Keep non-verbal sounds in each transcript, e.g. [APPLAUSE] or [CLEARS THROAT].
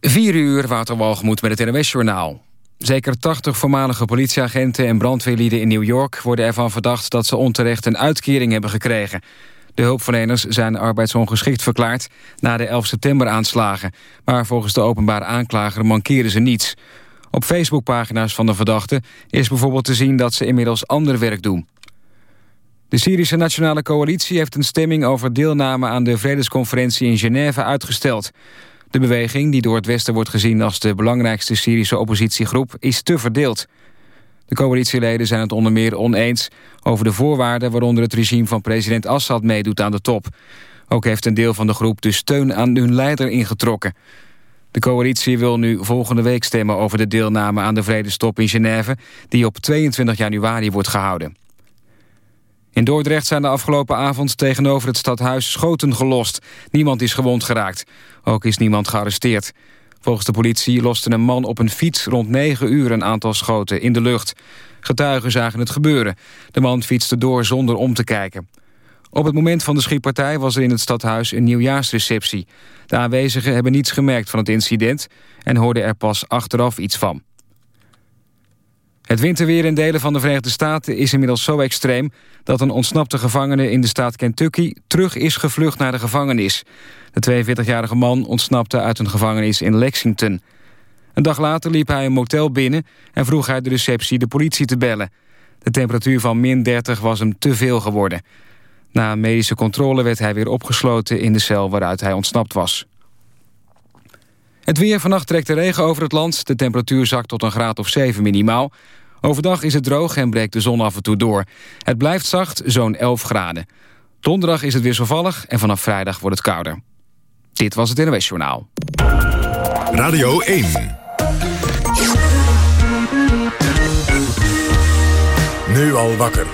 4 uur, Waterwalgemoed met het NWS-journaal. Zeker 80 voormalige politieagenten en brandweerlieden in New York... worden ervan verdacht dat ze onterecht een uitkering hebben gekregen. De hulpverleners zijn arbeidsongeschikt verklaard... na de 11 september-aanslagen. Maar volgens de openbare aanklager mankeren ze niets. Op Facebookpagina's van de verdachten is bijvoorbeeld te zien... dat ze inmiddels ander werk doen. De Syrische Nationale Coalitie heeft een stemming over deelname... aan de vredesconferentie in Genève uitgesteld... De beweging, die door het Westen wordt gezien als de belangrijkste Syrische oppositiegroep, is te verdeeld. De coalitieleden zijn het onder meer oneens over de voorwaarden waaronder het regime van president Assad meedoet aan de top. Ook heeft een deel van de groep de steun aan hun leider ingetrokken. De coalitie wil nu volgende week stemmen over de deelname aan de vredestop in Genève... die op 22 januari wordt gehouden. In Dordrecht zijn de afgelopen avond tegenover het stadhuis schoten gelost. Niemand is gewond geraakt. Ook is niemand gearresteerd. Volgens de politie loste een man op een fiets rond 9 uur een aantal schoten in de lucht. Getuigen zagen het gebeuren. De man fietste door zonder om te kijken. Op het moment van de schietpartij was er in het stadhuis een nieuwjaarsreceptie. De aanwezigen hebben niets gemerkt van het incident... en hoorden er pas achteraf iets van. Het winterweer in delen van de Verenigde Staten is inmiddels zo extreem... dat een ontsnapte gevangene in de staat Kentucky terug is gevlucht naar de gevangenis. De 42-jarige man ontsnapte uit een gevangenis in Lexington. Een dag later liep hij een motel binnen en vroeg uit de receptie de politie te bellen. De temperatuur van min 30 was hem te veel geworden. Na medische controle werd hij weer opgesloten in de cel waaruit hij ontsnapt was. Het weer vannacht trekt de regen over het land. De temperatuur zakt tot een graad of 7 minimaal. Overdag is het droog en breekt de zon af en toe door. Het blijft zacht, zo'n 11 graden. Donderdag is het wisselvallig en vanaf vrijdag wordt het kouder. Dit was het NOS Journaal. Radio 1. Nu al wakker.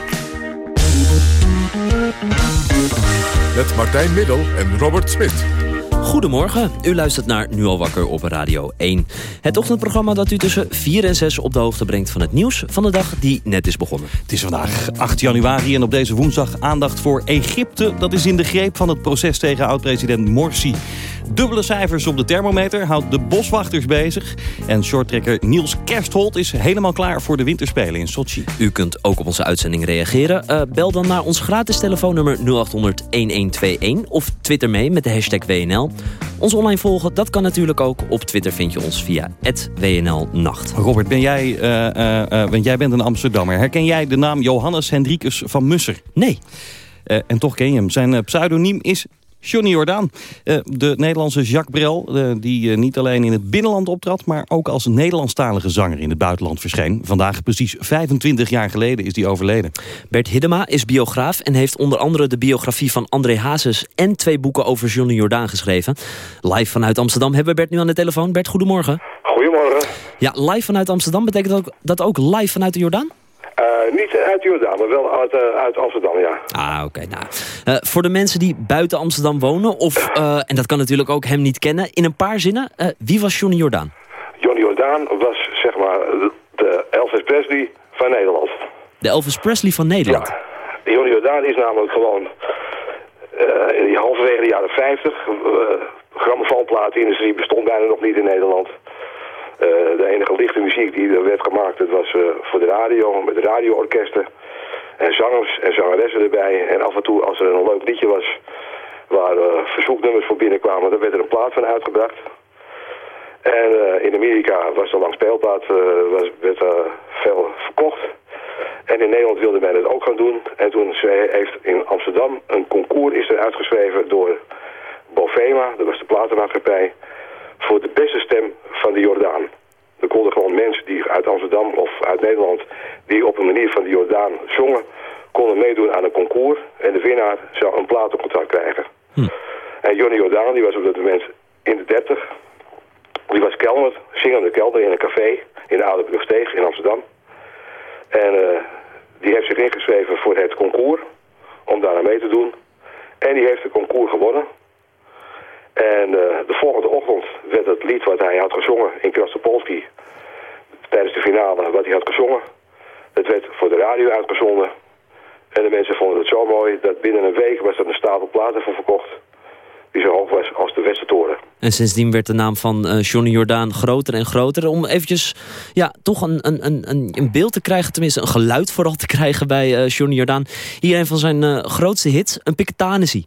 Met Martijn Middel en Robert Smit. Goedemorgen, u luistert naar Nu al wakker op Radio 1. Het ochtendprogramma dat u tussen 4 en 6 op de hoogte brengt van het nieuws van de dag die net is begonnen. Het is vandaag 8 januari en op deze woensdag aandacht voor Egypte. Dat is in de greep van het proces tegen oud-president Morsi. Dubbele cijfers op de thermometer houdt de boswachters bezig. En shorttrekker Niels Kerstholt is helemaal klaar voor de winterspelen in Sochi. U kunt ook op onze uitzending reageren. Uh, bel dan naar ons gratis telefoonnummer 0800-1121 of twitter mee met de hashtag WNL. Ons online volgen, dat kan natuurlijk ook. Op Twitter vind je ons via WNLnacht. Robert, ben jij, uh, uh, want jij bent een Amsterdammer. Herken jij de naam Johannes Hendrikus van Musser? Nee. en toch ken je hem. Zijn pseudoniem is Johnny Jordaan, eh, de Nederlandse Jacques Brel... Eh, die eh, niet alleen in het binnenland optrad... maar ook als Nederlandstalige zanger in het buitenland verscheen. Vandaag precies 25 jaar geleden is hij overleden. Bert Hiddema is biograaf en heeft onder andere de biografie van André Hazes... en twee boeken over Johnny Jordaan geschreven. Live vanuit Amsterdam hebben we Bert nu aan de telefoon. Bert, goedemorgen. Goedemorgen. Ja, live vanuit Amsterdam betekent dat ook, dat ook live vanuit de Jordaan? Uh, niet uit Jordaan, maar wel uit, uh, uit Amsterdam, ja. Ah, oké. Okay, nou, uh, voor de mensen die buiten Amsterdam wonen, of, en dat kan natuurlijk ook hem niet kennen, in een paar zinnen, wie was Johnny Jordaan? Johnny Jordaan was, zeg maar, de Elvis Presley van Nederland. De Elvis Presley van Nederland? Ja. Johnny Jordaan is namelijk gewoon in die halverwege de jaren 50, grammofoonplatenindustrie bestond bijna nog niet in Nederland. Uh, de enige lichte muziek die er werd gemaakt, dat was uh, voor de radio, met radioorkesten. En zangers en zangeressen erbij. En af en toe, als er een leuk liedje was, waar uh, verzoeknummers voor binnenkwamen, dan werd er een plaat van uitgebracht. En in Amerika was er langs speelplaat, was, werd veel verkocht. En in Nederland wilde men het ook gaan doen. En toen heeft in Amsterdam een concours is er uitgeschreven door Bovema, dat was de platenmaatschappij voor de beste stem van de Jordaan. Er konden gewoon mensen die uit Amsterdam of uit Nederland... die op een manier van de Jordaan zongen... konden meedoen aan een concours. En de winnaar zou een platencontract krijgen. Hm. En Johnny Jordaan, die was op dat moment in de 30. Die was kelner, zingende kelder in een café... in de Oude Brugsteeg in Amsterdam. En uh, die heeft zich ingeschreven voor het concours... om daar aan mee te doen. En die heeft de concours gewonnen... En uh, de volgende ochtend werd het lied wat hij had gezongen in Krasnopolski... tijdens de finale wat hij had gezongen... het werd voor de radio uitgezonden. En de mensen vonden het zo mooi dat binnen een week was er een stapel platen voor verkocht. die zo hoog was als de Westertoren. En sindsdien werd de naam van uh, Johnny Jordaan groter en groter. Om eventjes ja, toch een, een, een, een beeld te krijgen, tenminste een geluid vooral te krijgen bij uh, Johnny Jordaan. Hier een van zijn grootste hits, een Piketanissie.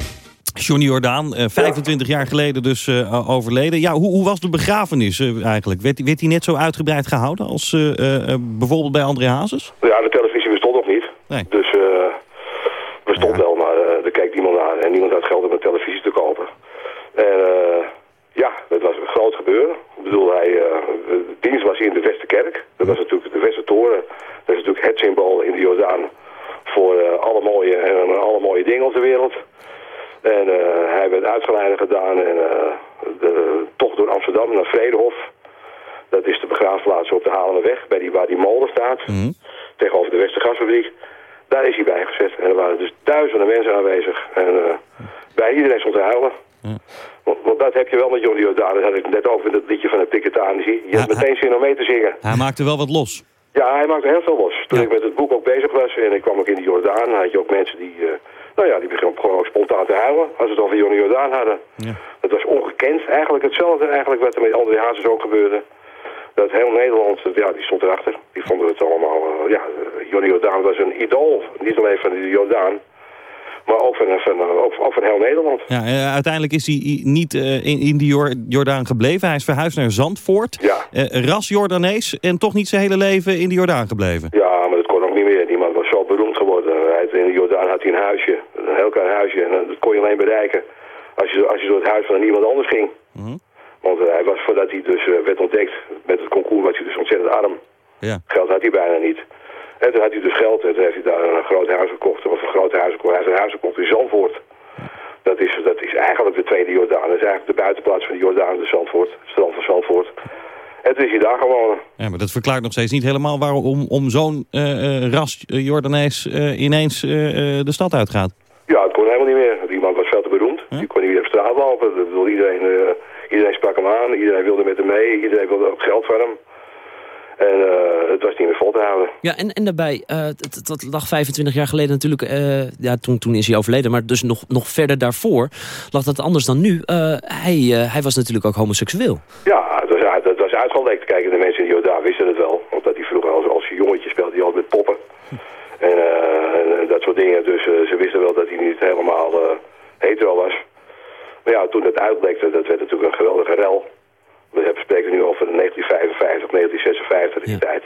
Johnny Jordaan, uh, 25 ja. jaar geleden dus uh, overleden. Ja, hoe, hoe, was de begrafenis uh, eigenlijk? Werd, werd hij net zo uitgebreid gehouden als bijvoorbeeld bij André Hazes? Ja, de televisie bestond nog niet. Nee. Dus bestond ja. wel, maar er keek niemand naar. En niemand had geld om een televisie te kopen. En ja, het was een groot gebeuren. Ik bedoel, hij, de dienst was hier in de Westerkerk. Dat was natuurlijk de Westertoren. Dat is natuurlijk het symbool in de Jordaan voor alle mooie en alle mooie dingen op de wereld. En uh, hij werd uitgeleide gedaan en uh, de, toch door Amsterdam naar Vredehof. Dat is de begraafplaats op de Halenweg, bij die, waar die molen staat. Mm -hmm. Tegenover de Westergasfabriek. Daar is hij bijgezet. En er waren dus duizenden mensen aanwezig. En uh, bij iedereen stond te huilen. Ja. Want, want, dat heb je wel met Johnny Jordaan. Dat had ik net over in het liedje van de Piketanissie. Je hebt meteen zin om mee te zingen. Hij maakte wel wat los. Ja, hij maakte heel veel los. Toen ja. ik met het boek ook bezig was en ik kwam ook in de Jordaan, had je ook mensen die... Nou ja, die begon gewoon spontaan te huilen als we het over Johnny Jordaan hadden. Ja. Dat was ongekend. Eigenlijk hetzelfde eigenlijk wat er met André Hazes ook gebeurde. Dat heel Nederland, ja, die stond erachter. Die vonden het allemaal, uh, ja, Johnny Jordaan was een idool. Niet alleen van de Jordaan, maar ook van, van, ook, ook van heel Nederland. Ja, uh, uiteindelijk is hij niet uh, in, in die Jordaan gebleven. Hij is verhuisd naar Zandvoort. Ja. ras Jordanees en toch niet zijn hele leven in de Jordaan gebleven. Ja, maar dat kon ook niet meer. Die man was zo beroemd geworden. Hij, in de Jordaan had hij een huisje. Een heel klein huisje. En dat kon je alleen bereiken als je, als je door het huis van iemand anders ging. Mm -hmm. Want hij was, voordat hij dus werd ontdekt met het concours, was hij dus ontzettend arm. Ja. Geld had hij bijna niet. En toen had hij dus geld en toen heeft hij daar een groot huis gekocht. Of een groot huis gekocht. Hij heeft een huis gekocht in Zandvoort. Dat is, dat is eigenlijk de tweede Jordaan. Dat is eigenlijk de buitenplaats van de Jordaan, de Zandvoort. Het strand van Zandvoort. En toen is hij daar gewonnen. Ja, maar dat verklaart nog steeds niet helemaal waarom om zo'n uh, ras uh, Jordanees uh, ineens de stad uitgaat. Ja, het kon helemaal niet meer. Die man was veel te beroemd. Huh? Die kon niet meer op straat lopen. Ik bedoel, iedereen, iedereen sprak hem aan. Iedereen wilde met hem mee. Iedereen wilde ook geld van hem. En uh, het was niet meer vol te houden. Ja, en, en daarbij, uh, dat, dat lag 25 jaar geleden natuurlijk, uh, ja, toen, toen is hij overleden, maar dus nog, nog verder daarvoor lag dat anders dan nu. hij, hij was natuurlijk ook homoseksueel. Ja, het was, dat was uitgelekt. Kijk, de mensen in Jordaan wisten het wel. Omdat hij vroeger als, als jongetje speelde hij altijd met poppen. En, en, dat soort dingen. Dus ze wisten wel dat hij niet helemaal hetero was. Maar ja, toen het uitlekte, dat werd natuurlijk een geweldige rel. We spreken nu over 1955, 1956 in die tijd.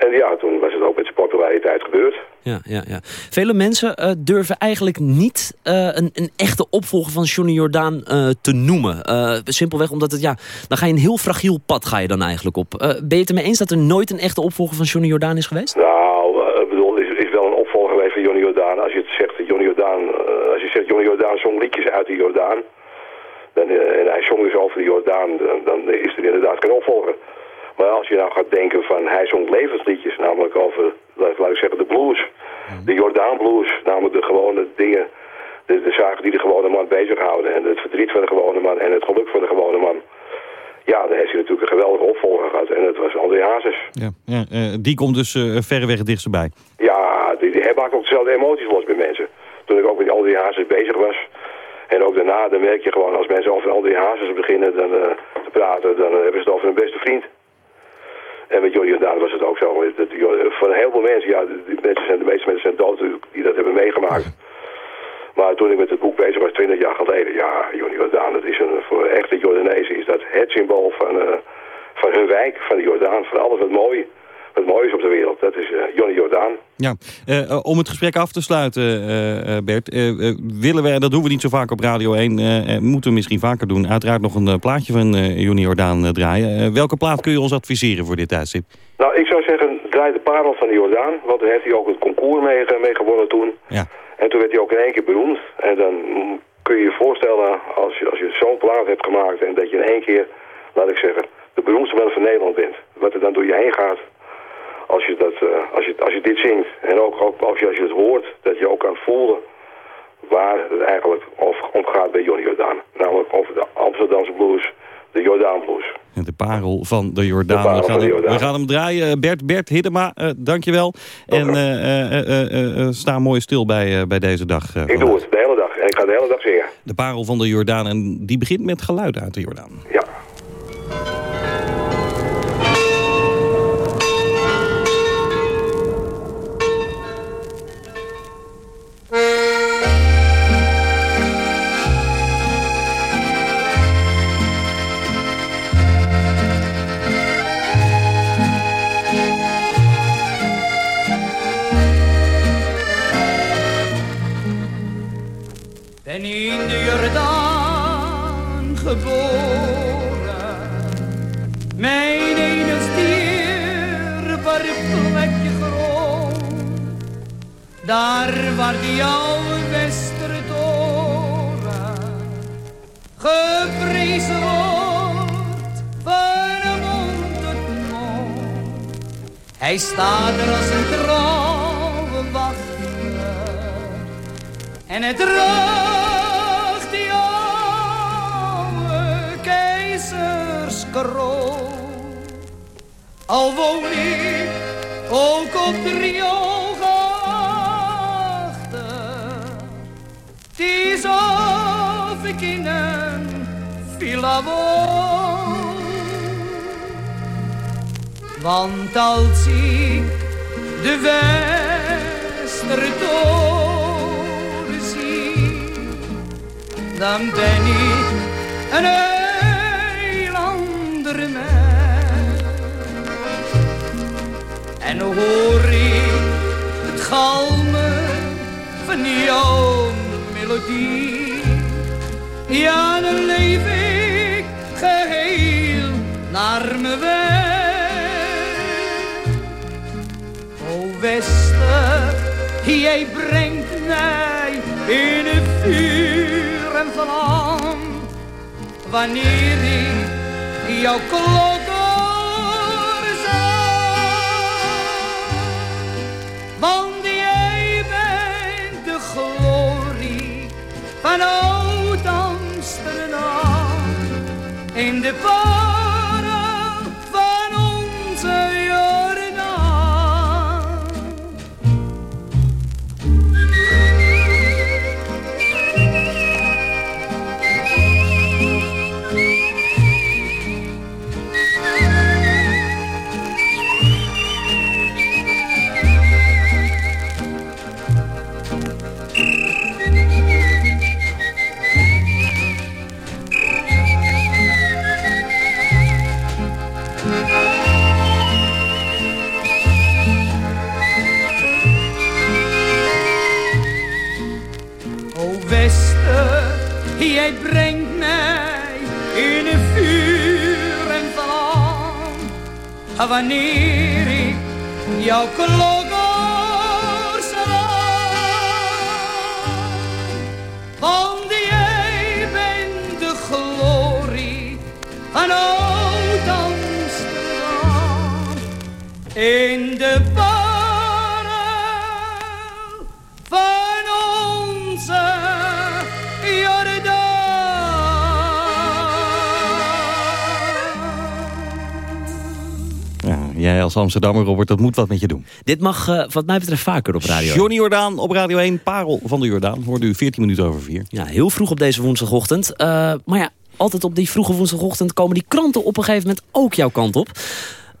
En ja, toen was het ook met zijn populariteit gebeurd. Ja, ja, ja. Vele mensen uh, durven eigenlijk niet uh, een, een, echte opvolger van Johnny Jordaan uh, te noemen. simpelweg omdat het, ja, dan ga je een heel fragiel pad ga je dan eigenlijk op. ben je het ermee eens dat er nooit een echte opvolger van Johnny Jordaan is geweest? Nou, ik bedoel, is, is wel een opvolger geweest van Johnny Jordaan. Als je het zegt, Johnny Jordaan, als je zegt Johnny Jordaan zong liedjes uit de Jordaan. Dan, en hij zong dus over de Jordaan, dan, dan is er inderdaad geen opvolger. Maar als je nou gaat denken van, hij zong levensliedjes, namelijk over, laat ik zeggen, de blues. De Jordaan blues, namelijk de gewone dingen, de, de zaken die de gewone man bezighouden. En het verdriet van de gewone man en het geluk van de gewone man. Ja, daar heeft hij natuurlijk een geweldige opvolger gehad. En dat was André Hazes. Ja, ja uh, die komt dus uh, verreweg het dichtst bij. Ja, die, die, hij maakt ook dezelfde emoties los bij mensen. Toen ik ook met André Hazes bezig was... En ook daarna, dan merk je gewoon, als mensen over al die hazes beginnen dan, uh, te praten, dan uh, hebben ze het over een beste vriend. En met Jordaan was het ook zo. Dat, voor heel veel mensen, ja, die mensen zijn, de meeste mensen zijn dood die dat hebben meegemaakt. Maar toen ik met het boek bezig was, 20 jaar geleden, ja, Johnny Jordaan, dat is een, voor echte Jordanezen is dat het symbool van, uh, van hun wijk, van de Jordaan, van alles wat mooi is op de wereld. Dat is uh, Johnny Jordaan. Ja, uh, om het gesprek af te sluiten, uh, Bert. willen we, dat doen we niet zo vaak op Radio 1, moeten we misschien vaker doen... uiteraard nog een plaatje van Jordaan draaien. welke plaat kun je ons adviseren voor dit tijdstip? Nou, ik zou zeggen, draai de parel van de Jordaan. Want daar heeft hij ook het concours mee, mee gewonnen toen. Ja. En toen werd hij ook in één keer beroemd. En dan kun je je voorstellen, als je, als je zo'n plaat hebt gemaakt... en dat je in één keer, laat ik zeggen, de beroemdste man van Nederland bent. Wat er dan door je heen gaat als je, dat, uh, als je, als je dit zingt. En ook, ook als, je, als je het hoort, dat je ook kan voelen waar het eigenlijk om gaat bij Johnny Jordaan. Namelijk over de Amsterdamse blues, de Jordaan blues. De parel van de Jordaan. We, gaan, we gaan hem draaien. Bert, Bert Hiddema, uh, dankjewel. En uh, sta mooi stil bij, bij deze dag. ik doe het, de hele dag. En ik ga de hele dag zingen. De parel van de Jordaan. En die begint met geluid uit de Jordaan. Ja. Daar waar die oude Westertoren geprezen wordt. Van mond tot mond. Hij staat er als een trouwe wachter en het draagt keizerskroon. Al woon ik ook op de riool Het is of ik in een villa woon. Want als ik de Westertoren zie, dan ben ik een En hoor ik het galmen van jou ja, dan leef ik geheel naar mijn weg. O Wester, jij brengt mij in het vuur en vlam. Wanneer ik jouw klok in wanneer ik jouw klok Jij als Amsterdammer, Robert, dat moet wat met je doen. Dit mag uh, wat mij betreft vaker op Radio 1. Johnny Jordaan op Radio 1, Parel van de Jordaan. Hoorde u 14 minuten over 4. Ja, heel vroeg op deze woensdagochtend. Uh, maar ja, altijd op die vroege woensdagochtend komen die kranten op een gegeven moment ook jouw kant op.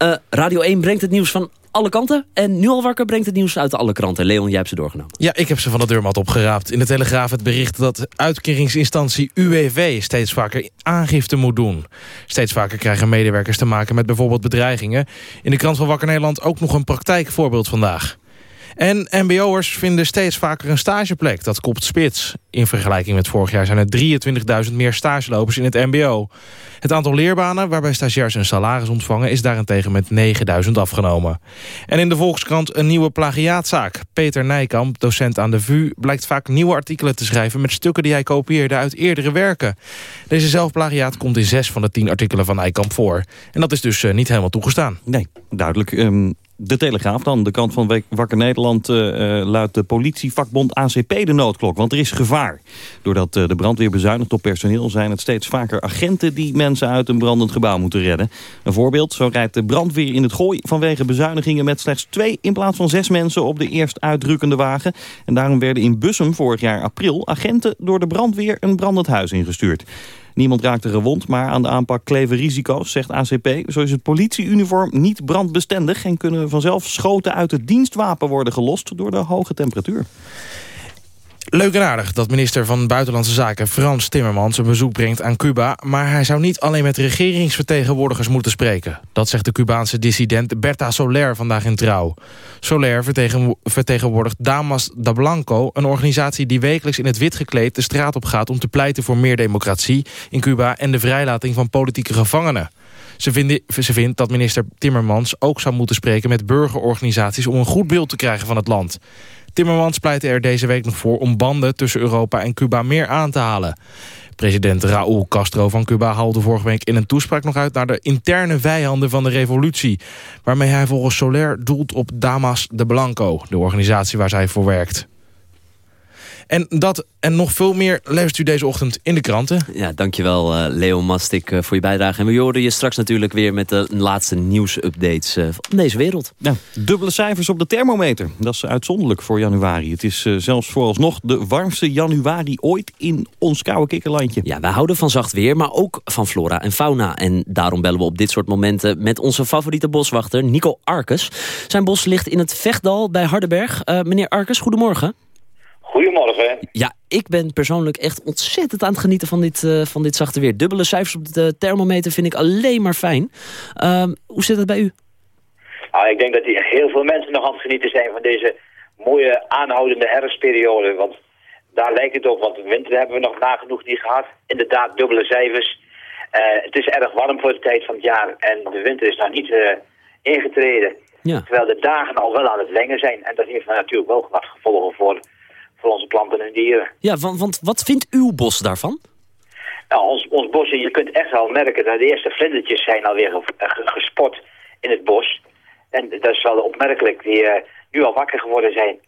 Uh, Radio 1 brengt het nieuws van alle kanten. En nu al wakker brengt het nieuws uit alle kranten. Leon, jij hebt ze doorgenomen. Ja, ik heb ze van de deurmat opgeraapt. In de Telegraaf het bericht dat uitkeringsinstantie UWV steeds vaker aangifte moet doen. Steeds vaker krijgen medewerkers te maken met bijvoorbeeld bedreigingen. In de krant van Wakker Nederland ook nog een praktijkvoorbeeld vandaag. En mbo'ers vinden steeds vaker een stageplek. Dat kopt spits. In vergelijking met vorig jaar zijn er 23.000 meer stagelopers in het mbo. Het aantal leerbanen waarbij stagiairs een salaris ontvangen... is daarentegen met 9.000 afgenomen. En in de Volkskrant een nieuwe plagiaatzaak. Peter Nijkamp, docent aan de VU, blijkt vaak nieuwe artikelen te schrijven... met stukken die hij kopieerde uit eerdere werken. Deze zelfplagiaat komt in zes van de tien artikelen van Nijkamp voor. En dat is dus eh, niet helemaal toegestaan. Nee, duidelijk. Um, de Telegraaf dan, de kant van Wakker Nederland... Uh, luidt de politievakbond ACP de noodklok. Want er is gevaar. Doordat uh, de brandweer bezuinigt op personeel... zijn het steeds vaker agenten die mensen uit een brandend gebouw moeten redden. Een voorbeeld, zo rijdt de brandweer in het gooi... vanwege bezuinigingen met slechts twee in plaats van zes mensen... op de eerst uitdrukkende wagen. En daarom werden in Bussum vorig jaar april... agenten door de brandweer een brandend huis ingestuurd. Niemand raakte gewond, maar aan de aanpak kleven risico's, zegt ACP. Zo is het politieuniform niet brandbestendig... en kunnen vanzelf schoten uit het dienstwapen worden gelost door de hoge temperatuur. Leuk en aardig dat minister van Buitenlandse Zaken Frans Timmermans een bezoek brengt aan Cuba. Maar hij zou niet alleen met regeringsvertegenwoordigers moeten spreken. Dat zegt de Cubaanse dissident Berta Soler vandaag in Trouw. Soler vertegenwoordigt Damas da Blanco, een organisatie die wekelijks in het wit gekleed de straat op gaat om te pleiten voor meer democratie in Cuba en de vrijlating van politieke gevangenen. Ze, ze vindt dat minister Timmermans ook zou moeten spreken met burgerorganisaties om een goed beeld te krijgen van het land. Timmermans pleitte er deze week nog voor om banden tussen Europa en Cuba meer aan te halen. President Raúl Castro van Cuba haalde vorige week in een toespraak nog uit... naar de interne vijanden van de revolutie. Waarmee hij volgens Soler doelt op Damas de Blanco, de organisatie waar zij voor werkt. En dat en nog veel meer leest u deze ochtend in de kranten. Ja, dankjewel uh, Leo Mastik uh, voor je bijdrage. En we horen je straks natuurlijk weer met de laatste nieuwsupdates uh, van deze wereld. Ja, dubbele cijfers op de thermometer. Dat is uitzonderlijk voor januari. Het is zelfs vooralsnog de warmste januari ooit in ons koude kikkerlandje. Ja, wij houden van zacht weer, maar ook van flora en fauna. En daarom bellen we op dit soort momenten met onze favoriete boswachter Nico Arkes. Zijn bos ligt in het Vechtdal bij Hardenberg. meneer Arkes, goedemorgen. Goedemorgen. Ja, ik ben persoonlijk echt ontzettend aan het genieten van dit, uh, van dit zachte weer. Dubbele cijfers op de thermometer vind ik alleen maar fijn. Uh, hoe zit het bij u? Nou, ik denk dat hier heel veel mensen nog aan het genieten zijn van deze mooie aanhoudende herfstperiode. Want daar lijkt het op, want de winter hebben we nog nagenoeg niet gehad. Inderdaad, dubbele cijfers. Uh, het is erg warm voor de tijd van het jaar en de winter is nog niet uh, ingetreden. Ja. Terwijl de dagen al wel aan het lengen zijn. En dat heeft natuurlijk wel wat gevolgen voor voor onze planten en dieren. Ja, want, want wat vindt uw bos daarvan? Nou, ons, ons bos, je kunt echt wel merken dat de eerste vlindertjes zijn alweer gespot in het bos. En dat is wel opmerkelijk, die uh, nu al wakker geworden zijn.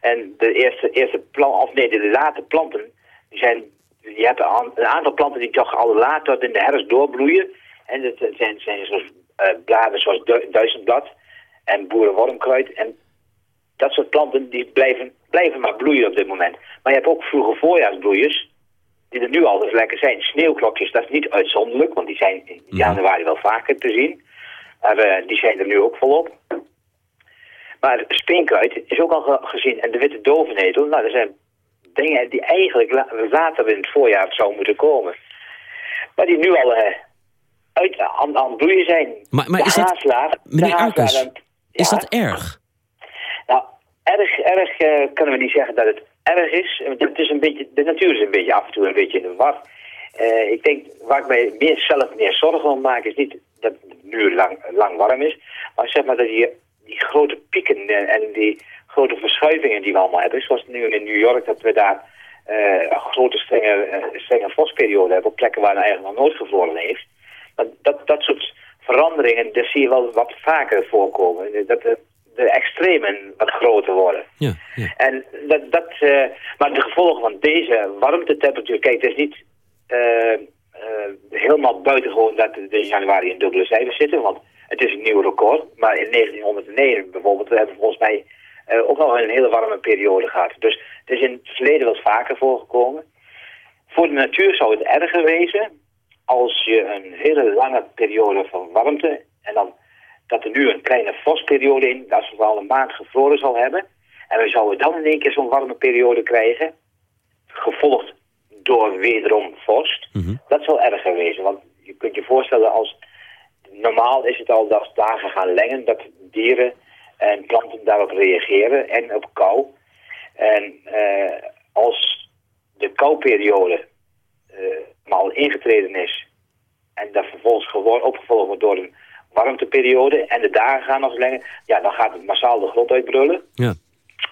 En de eerste, eerste plant, of nee, de late planten, die zijn, je hebt een aantal planten die toch al laat tot in de herfst doorbloeien. En dat zijn, zijn zoals, uh, bladen zoals duizendblad en boerenwormkruid. En dat soort planten die blijven, blijven maar bloeien op dit moment. Maar je hebt ook vroege voorjaarsbloeiers, die er nu al dus lekker zijn. Sneeuwklokjes, dat is niet uitzonderlijk, want die zijn in januari wel vaker te zien. Maar uh, die zijn er nu ook volop. Maar speenkruid is ook al gezien. En de witte dovenetel, nou, dat zijn dingen die eigenlijk later in het voorjaar zou moeten komen. Maar die nu al uh, uit, aan, aan het bloeien zijn. Maar, maar is dat, meneer Arkes, is dat erg? Nou, erg, erg uh, kunnen we niet zeggen dat het erg is. Het is een beetje, de natuur is een beetje af en toe een beetje in de war. Uh, ik denk, waar ik mij meer, zelf meer zorgen om maak, is niet dat het nu lang, lang warm is. Maar zeg maar dat die, die grote pieken en, die grote verschuivingen die we allemaal hebben. Zoals nu in New York, dat we daar uh, een grote strenge, strenge vorstperiode hebben. Op plekken waar het eigenlijk nog nooit gevroren heeft. Dat, dat, dat soort veranderingen, dat zie je wel wat vaker voorkomen. Dat, extremen wat groter worden. Ja, ja. En dat, dat, uh, maar de gevolgen van deze warmtetemperatuur, kijk, het is niet uh, helemaal buitengewoon dat we in januari in dubbele cijfers zitten, want het is een nieuw record. Maar in 1909 bijvoorbeeld, we hebben volgens mij ook nog een hele warme periode gehad. Dus het is in het verleden wel vaker voorgekomen. Voor de natuur zou het erger wezen als je een hele lange periode van warmte en dan dat er nu een kleine vorstperiode in, als we al een maand gevroren zal hebben. En we zouden dan in één keer zo'n warme periode krijgen, gevolgd door wederom vorst. Mhm. Dat zal erger wezen, want je kunt je voorstellen als... Normaal is het al dat dagen gaan lengen, dat dieren En planten daarop reageren en op kou. En als de kouperiode al ingetreden is en dat vervolgens gewoon opgevolgd wordt door een warmteperiode en de dagen gaan nog langer, ja, dan gaat het massaal de grond uitbrullen. Ja.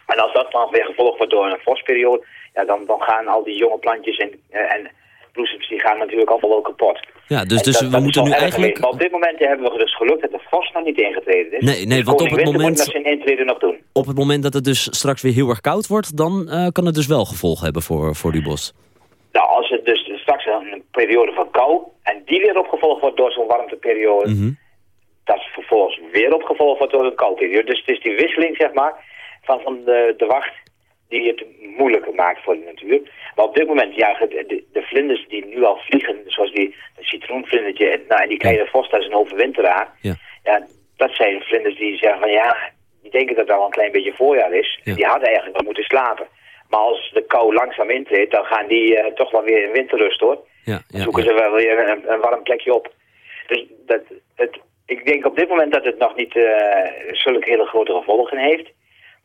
En als dat dan weer gevolgd wordt door een vorstperiode, ja, dan, dan gaan al die jonge plantjes en, en bloesems die gaan natuurlijk allemaal wel kapot. Ja, dus, dus we moeten nu eigenlijk... Maar op dit moment hebben we dus geluk dat de vorst nog niet ingetreden is. Nee, nee dus want op het moment... dat zijn intreden nog doen. Op het moment dat het dus straks weer heel erg koud wordt, dan uh, kan het dus wel gevolgen hebben voor, voor die bos. Nou, als het dus straks een periode van kou en die weer opgevolgd wordt door zo'n warmteperiode, mm dat vervolgens weer opgevolgd wordt door een kouperiode. Dus het is die wisseling, zeg maar, van, van de, de wacht die het moeilijker maakt voor de natuur. Maar op dit moment, ja, de, de vlinders die nu al vliegen, zoals die citroenvlindertje en, nou, en die kleine vos, dat is een overwinteraar. Ja. ja, dat zijn vlinders die zeggen van ja, die denken dat het al een klein beetje voorjaar is. Die hadden eigenlijk wel moeten slapen. Maar als de kou langzaam intreedt, dan gaan die uh, toch wel weer in winterrust hoor. Ja, ja, dan zoeken ze wel weer een, een, warm plekje op. Dus dat, het, ik denk op dit moment dat het nog niet uh, zulke hele grote gevolgen heeft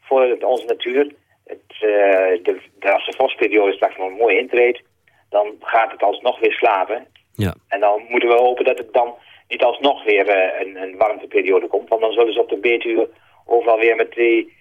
voor onze natuur. Het, uh, de, als de vosperiode straks nog mooi intreedt, dan gaat het alsnog weer slapen. Ja. En dan moeten we hopen dat het dan niet alsnog weer een, een warmteperiode komt. Want dan zullen ze op de beertuur overal weer met die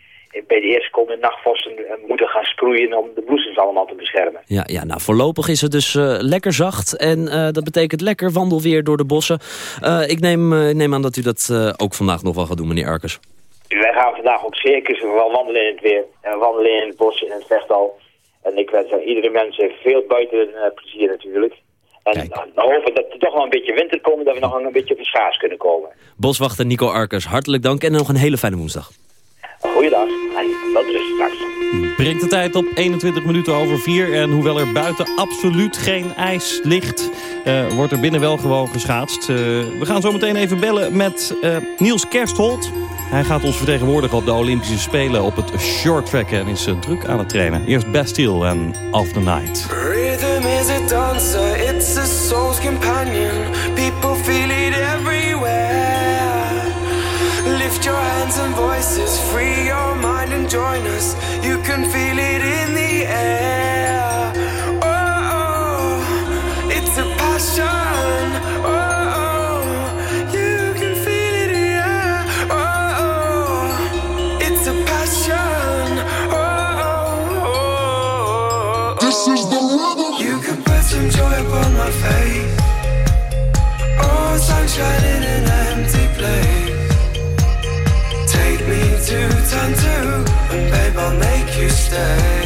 bij de eerste komende nachtvossen moeten gaan sproeien om de bloesems allemaal te beschermen. Ja, ja nou voorlopig is het dus uh, lekker zacht en uh, dat betekent lekker wandelweer door de bossen. Uh, ik neem, neem aan dat u dat ook vandaag nog wel gaat doen, meneer Arkes. Wij gaan vandaag ook zeker wel wandelen in het weer en wandelen in het bos en het vechtal. En ik wens aan iedere mens veel buiten plezier natuurlijk. En dan hopen dat er toch wel een beetje winter komt, dat we nog een beetje op de schaars kunnen komen. Boswachter Nico Arkers, hartelijk dank en nog een hele fijne woensdag. Goeiedag en wel rust straks. Brengt de tijd op 21 minuten over 4. En hoewel er buiten absoluut geen ijs ligt... Uh, wordt er binnen wel gewoon geschaatst. Uh, we gaan zo meteen even bellen met uh, Niels Kerstholt. Hij gaat ons vertegenwoordigen op de Olympische Spelen op het short track en is druk aan het trainen. Eerst Bastille en Of the Night. Rhythm is a dancer, it's a soul's companion. day.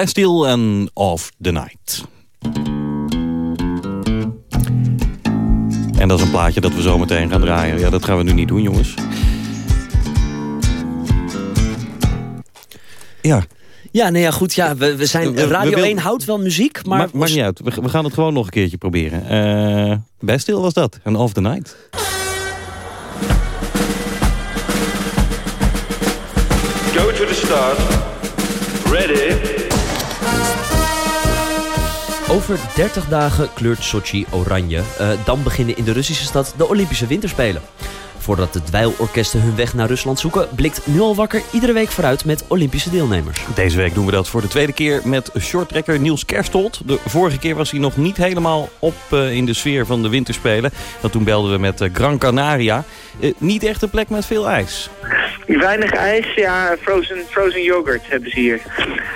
Bastille en Of the Night. En dat is een plaatje dat we zo meteen gaan draaien. Ja, dat gaan we nu niet doen, jongens. Ja. Ja, nee, ja, goed. Ja, we, we zijn, we Radio wil- 1 houdt wel muziek, maar... Maar maakt niet uit. We, we gaan het gewoon nog een keertje proberen. Eh Bastille was dat. En Of the Night. Go to the start. Ready. Over 30 dagen kleurt Sochi oranje. Eh, dan beginnen in de Russische stad de Olympische Winterspelen. Voordat de dweilorkesten hun weg naar Rusland zoeken... blikt nu al wakker iedere week vooruit met Olympische deelnemers. Deze week doen we dat voor de tweede keer met shorttrekker Niels Kerstold. De vorige keer was hij nog niet helemaal op eh, in de sfeer van de winterspelen. Want toen belden we met eh, Gran Canaria. Eh, niet echt een plek met veel ijs. Weinig ijs, ja, frozen, frozen yoghurt hebben ze hier.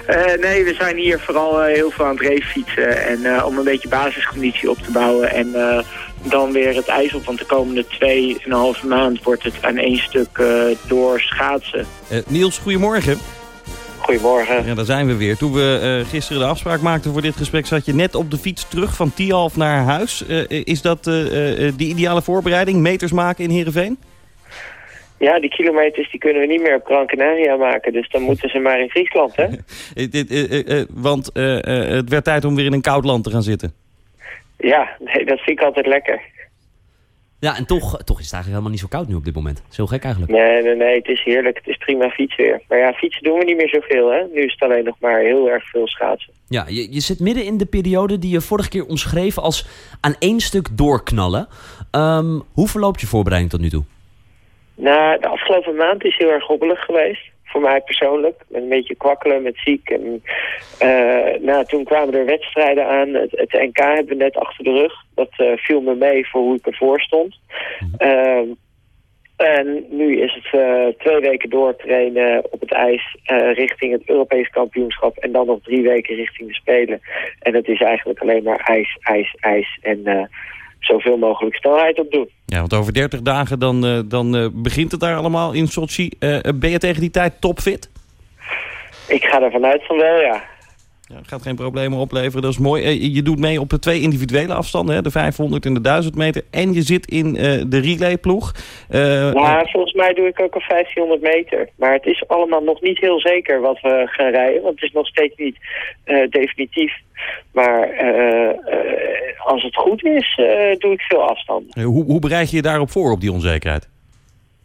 Eh, nee, we zijn hier vooral heel veel aan het racefietsen en eh, om een beetje basisconditie op te bouwen en eh, dan weer het ijs op, want de komende twee en een halve maand wordt het aan één stuk eh, door schaatsen. Eh, Niels, goedemorgen. Goedemorgen. Ja, daar zijn we weer. Toen we eh, gisteren de afspraak maakten voor dit gesprek... zat je net op de fiets terug van Tialf naar huis. Eh, is dat eh, eh, de ideale voorbereiding? Meters maken in Heerenveen? Ja, die kilometers die kunnen we niet meer op Gran Canaria maken, dus dan moeten ze maar in Friesland, hè? [LAUGHS] Dit, want eh, eh, het werd tijd om weer in een koud land te gaan zitten. Ja, nee, dat vind ik altijd lekker. Ja, en toch, toch is het eigenlijk helemaal niet zo koud nu op dit moment. Heel gek eigenlijk. Nee, nee, nee, het is heerlijk. Het is prima fietsweer. Maar ja, fietsen doen we niet meer zoveel, hè? Nu is het alleen nog maar heel erg veel schaatsen. Ja, je, je zit midden in de periode die je vorige keer omschreef als aan één stuk doorknallen. Ehm, hoe verloopt je voorbereiding tot nu toe? Nou, de afgelopen maand is heel erg hobbelig geweest. Voor mij persoonlijk. Een beetje kwakkelen, met ziek. En, nou, toen kwamen er wedstrijden aan. Het, het NK hebben we net achter de rug. Dat eh, viel me mee voor hoe ik ervoor stond. Ehm, en nu is het eh, twee weken doortrainen op het ijs richting het Europees kampioenschap. En dan nog drie weken richting de Spelen. En het is eigenlijk alleen maar ijs, ijs, ijs. En zoveel mogelijk snelheid op doen. Ja, want over 30 dagen dan, eh, dan eh, begint het daar allemaal in Sochi. Eh, ben je tegen die tijd topfit? Ik ga ervan uit van wel, ja. Ja, gaat geen problemen opleveren, dat is mooi. Eh, je doet mee op de twee individuele afstanden, hè, de 500 en de 1000 meter. En je zit in eh, de relayploeg. Eh, Maar volgens mij doe ik ook al 1500 meter. Maar het is allemaal nog niet heel zeker wat we gaan rijden. Want het is nog steeds niet eh, definitief. Maar eh, eh, als het goed is, eh, doe ik veel afstanden. hoe, hoe bereid je je daarop voor, op die onzekerheid?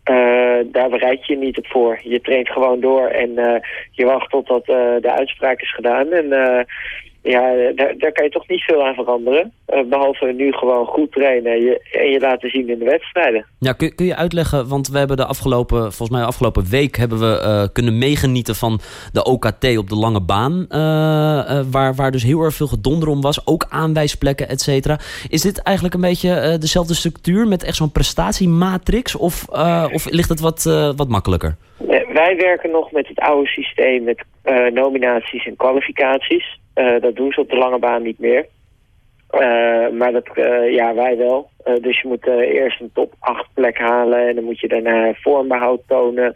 Eh, daar bereid je je niet op voor. Je traint gewoon door en eh, je wacht totdat eh, de uitspraak is gedaan. En ja, daar, daar kan je toch niet veel aan veranderen. Eh, behalve nu gewoon goed trainen en je, en je laten zien in de wedstrijden. Ja, kun, kun je uitleggen, want we hebben de afgelopen, volgens mij afgelopen week hebben we eh, kunnen meegenieten van de OKT op de lange baan. eh, waar, waar dus heel erg veel gedonder om was. Ook aanwijsplekken, et cetera. Is dit eigenlijk een beetje dezelfde structuur met echt zo'n prestatiematrix? Of, of ligt het wat, wat makkelijker? Wij werken nog met het oude systeem met nominaties en kwalificaties. Eh, dat doen ze op de lange baan niet meer. Eh, maar dat, eh, ja, wij wel. Dus je moet eerst een top 8 plek halen en dan moet je daarna vormbehoud tonen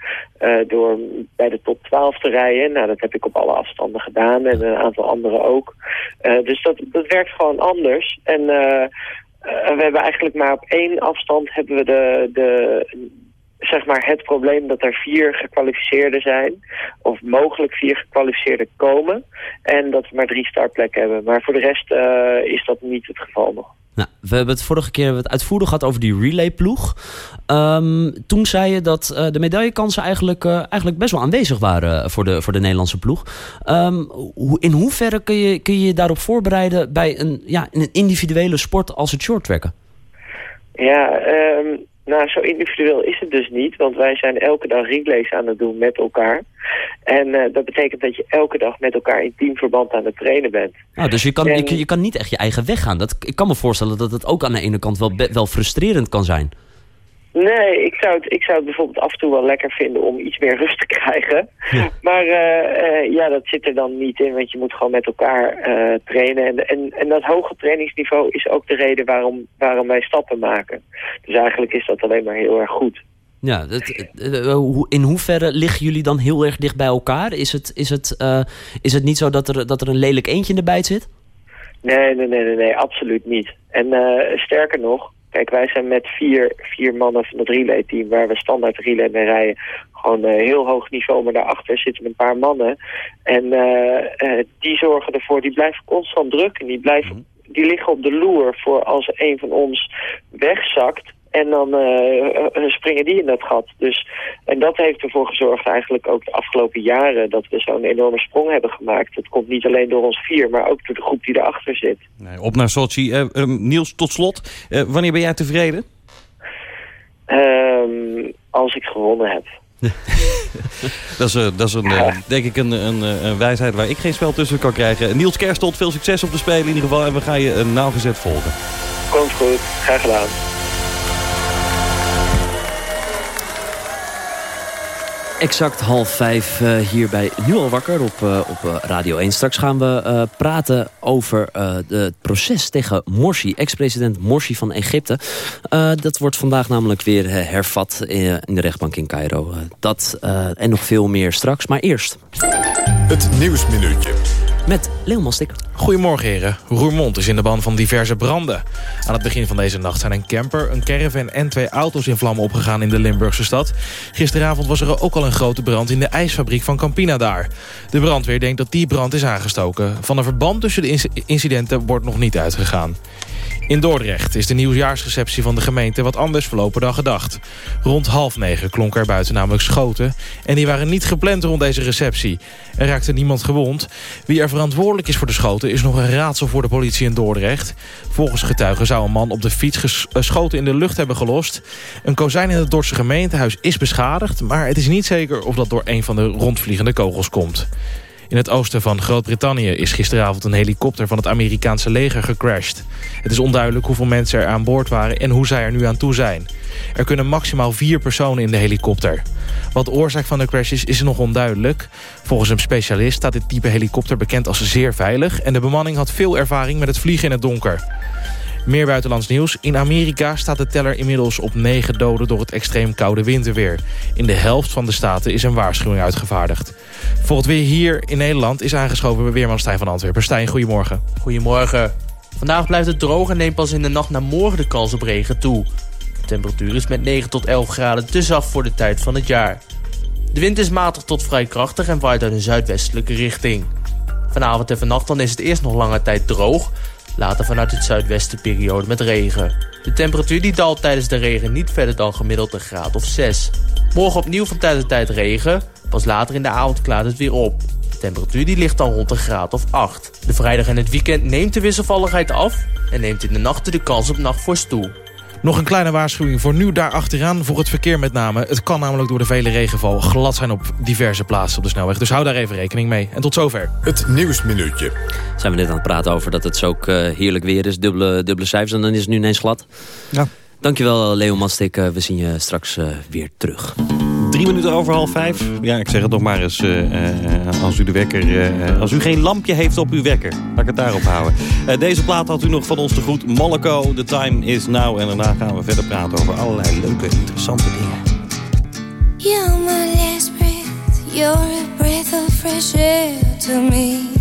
door bij de top 12 te rijden. Nou, dat heb ik op alle afstanden gedaan en een aantal anderen ook. Dus dat, dat werkt gewoon anders. En we hebben eigenlijk maar op één afstand hebben we de, de, zeg maar het probleem dat er vier gekwalificeerden zijn. Of mogelijk vier gekwalificeerden komen. En dat we maar drie startplekken hebben. Maar voor de rest eh, is dat niet het geval nog. Nou, we hebben het vorige keer het uitvoerig gehad over die relayploeg. Ehm, toen zei je dat eh, de medaillekansen eigenlijk, eh, eigenlijk best wel aanwezig waren voor de, voor de Nederlandse ploeg. Ehm, hoe, in hoeverre kun je, kun je je daarop voorbereiden bij een, ja, een individuele sport als het shorttracken? Ja, ehm, nou zo individueel is het dus niet. Want wij zijn elke dag relays aan het doen met elkaar. En eh, dat betekent dat je elke dag met elkaar in teamverband aan het trainen bent. Nou, dus je kan, En- je, je kan niet echt je eigen weg gaan. Dat, ik kan me voorstellen dat het ook aan de ene kant wel, wel frustrerend kan zijn. Nee, ik zou, het, ik zou het bijvoorbeeld af en toe wel lekker vinden om iets meer rust te [LAUGHS] krijgen. Maar eh, eh, ja, dat zit er dan niet in, want je moet gewoon met elkaar eh, trainen. En, en, en dat hoge trainingsniveau is ook de reden waarom, waarom wij stappen maken. Dus eigenlijk is dat alleen maar heel erg goed. Ja, in hoeverre liggen jullie dan heel erg dicht bij elkaar? Is het, is het, is het niet zo dat er, dat er een lelijk eentje in de bijt zit? Nee, nee, nee, nee, nee, absoluut niet. En sterker nog, kijk, wij zijn met vier, vier mannen van het relay-team... waar we standaard relay mee rijden. Gewoon eh, heel hoog niveau, maar daarachter zitten een paar mannen. En eh, eh, die zorgen ervoor, die blijven constant druk. En die, blijven, die liggen op de loer voor als een van ons wegzakt... En dan eh, eh, springen die in dat gat. Dus, en dat heeft ervoor gezorgd eigenlijk ook de afgelopen jaren... dat we zo'n enorme sprong hebben gemaakt. Dat komt niet alleen door ons vier, maar ook door de groep die erachter zit. Nee, op naar Sochi. Eh, eh, Niels, tot slot. wanneer ben jij tevreden? Ehm, als ik gewonnen heb. [LAUGHS] Dat is, dat is een, denk ik een, een, een wijsheid waar ik geen spel tussen kan krijgen. Niels Kerstot, veel succes op de Spelen in ieder geval. En we gaan je nauwgezet volgen. Komt goed, graag gedaan. Exact half vijf eh, hier bij Nu al wakker op, eh, op eh, Radio 1. Straks gaan we praten over het proces tegen Morsi, ex-president Morsi van Egypte. Dat wordt vandaag namelijk weer hervat eh, in de rechtbank in Cairo. Dat en nog veel meer straks. Maar eerst Het Nieuwsminuutje. met Goedemorgen heren. Roermond is in de ban van diverse branden. Aan het begin van deze nacht zijn een camper, een caravan en twee auto's in vlammen opgegaan in de Limburgse stad. Gisteravond was er ook al een grote brand in de ijsfabriek van Campina daar. De brandweer denkt dat die brand is aangestoken. Van een verband tussen de inc- incidenten wordt nog niet uitgegaan. In Dordrecht is de nieuwjaarsreceptie van de gemeente wat anders verlopen dan gedacht. Rond half negen klonk er buiten namelijk schoten... en die waren niet gepland rond deze receptie. Er raakte niemand gewond. Wie er verantwoordelijk is voor de schoten is nog een raadsel voor de politie in Dordrecht. Volgens getuigen zou een man op de fiets ges- eh, in de lucht hebben gelost. Een kozijn in het Dordtse gemeentehuis is beschadigd... maar het is niet zeker of dat door een van de rondvliegende kogels komt. In het oosten van Groot-Brittannië is gisteravond een helikopter van het Amerikaanse leger gecrashed. Het is onduidelijk hoeveel mensen er aan boord waren en hoe zij er nu aan toe zijn. Er kunnen maximaal vier personen in de helikopter. Wat de oorzaak van de crash is, is nog onduidelijk. Volgens een specialist staat dit type helikopter bekend als zeer veilig... en de bemanning had veel ervaring met het vliegen in het donker. Meer buitenlands nieuws. In Amerika staat de teller inmiddels op 9 doden door het extreem koude winterweer. In de helft van de staten is een waarschuwing uitgevaardigd. Voor het weer hier in Nederland is aangeschoven bij Weerman Stijn van Antwerpen. Stijn, goedemorgen. Goedemorgen. Vandaag blijft het droog en neemt pas in de nacht naar morgen de kans op regen toe. De temperatuur is met 9 tot 11 graden te zacht voor de tijd van het jaar. De wind is matig tot vrij krachtig en waait uit een zuidwestelijke richting. Vanavond en vannacht dan is het eerst nog lange tijd droog. Later vanuit het zuidwesten periode met regen. De temperatuur die daalt tijdens de regen niet verder dan gemiddeld een graad of 6. Morgen opnieuw van tijd tot tijd regen. Pas later in de avond klaart het weer op. De temperatuur die ligt dan rond een graad of 8. De vrijdag en het weekend neemt de wisselvalligheid af... en neemt in de nachten de kans op nachtvorst toe. Nog een kleine waarschuwing voor nu daar achteraan, voor het verkeer met name. Het kan namelijk door de vele regenval glad zijn op diverse plaatsen op de snelweg. Dus hou daar even rekening mee. En tot zover. Het Nieuwsminuutje. Zijn we net aan het praten over dat het zo ook eh, heerlijk weer is. Dubbele, dubbele cijfers en dan is het nu ineens glad. Ja. Dankjewel Leon Mastik. Eh, we zien je straks eh, weer terug. Drie minuten over half vijf. Ja, ik zeg het nog maar eens. eh, eh, als u de wekker... eh, als u geen lampje heeft op uw wekker. Laat ik het daarop houden. Eh, deze plaat had u nog van ons te goed. Moloko, The Time Is Now. En daarna gaan we verder praten over allerlei leuke, interessante dingen. You're my last breath, you're a breath of fresh air to me.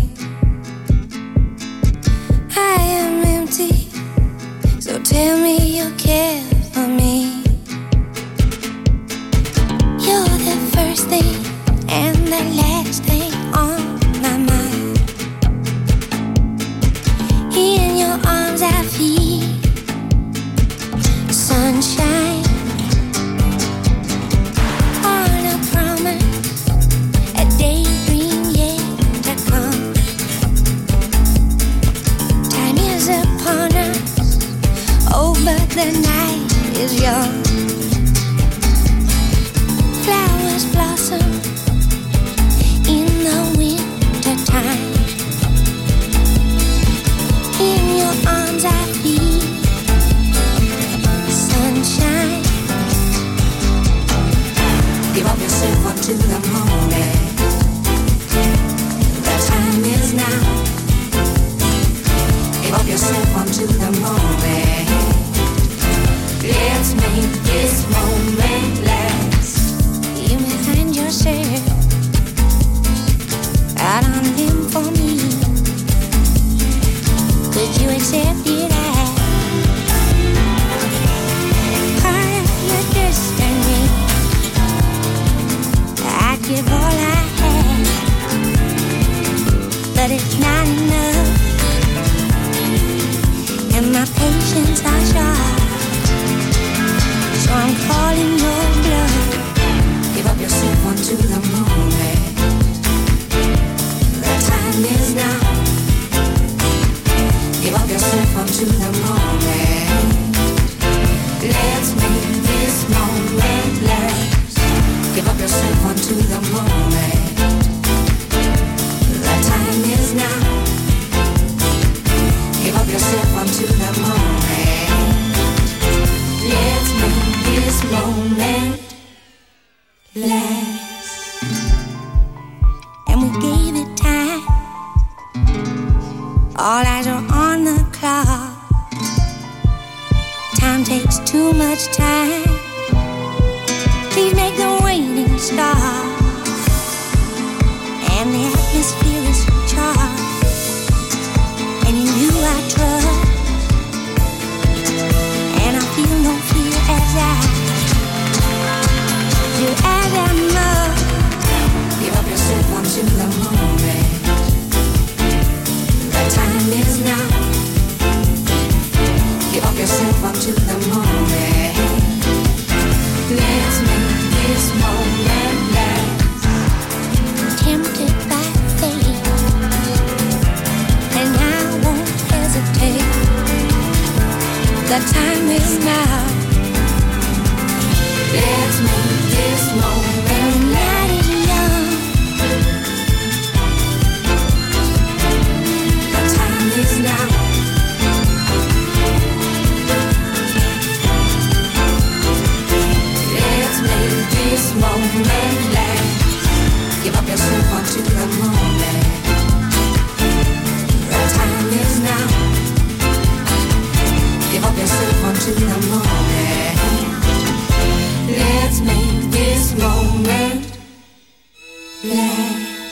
Last.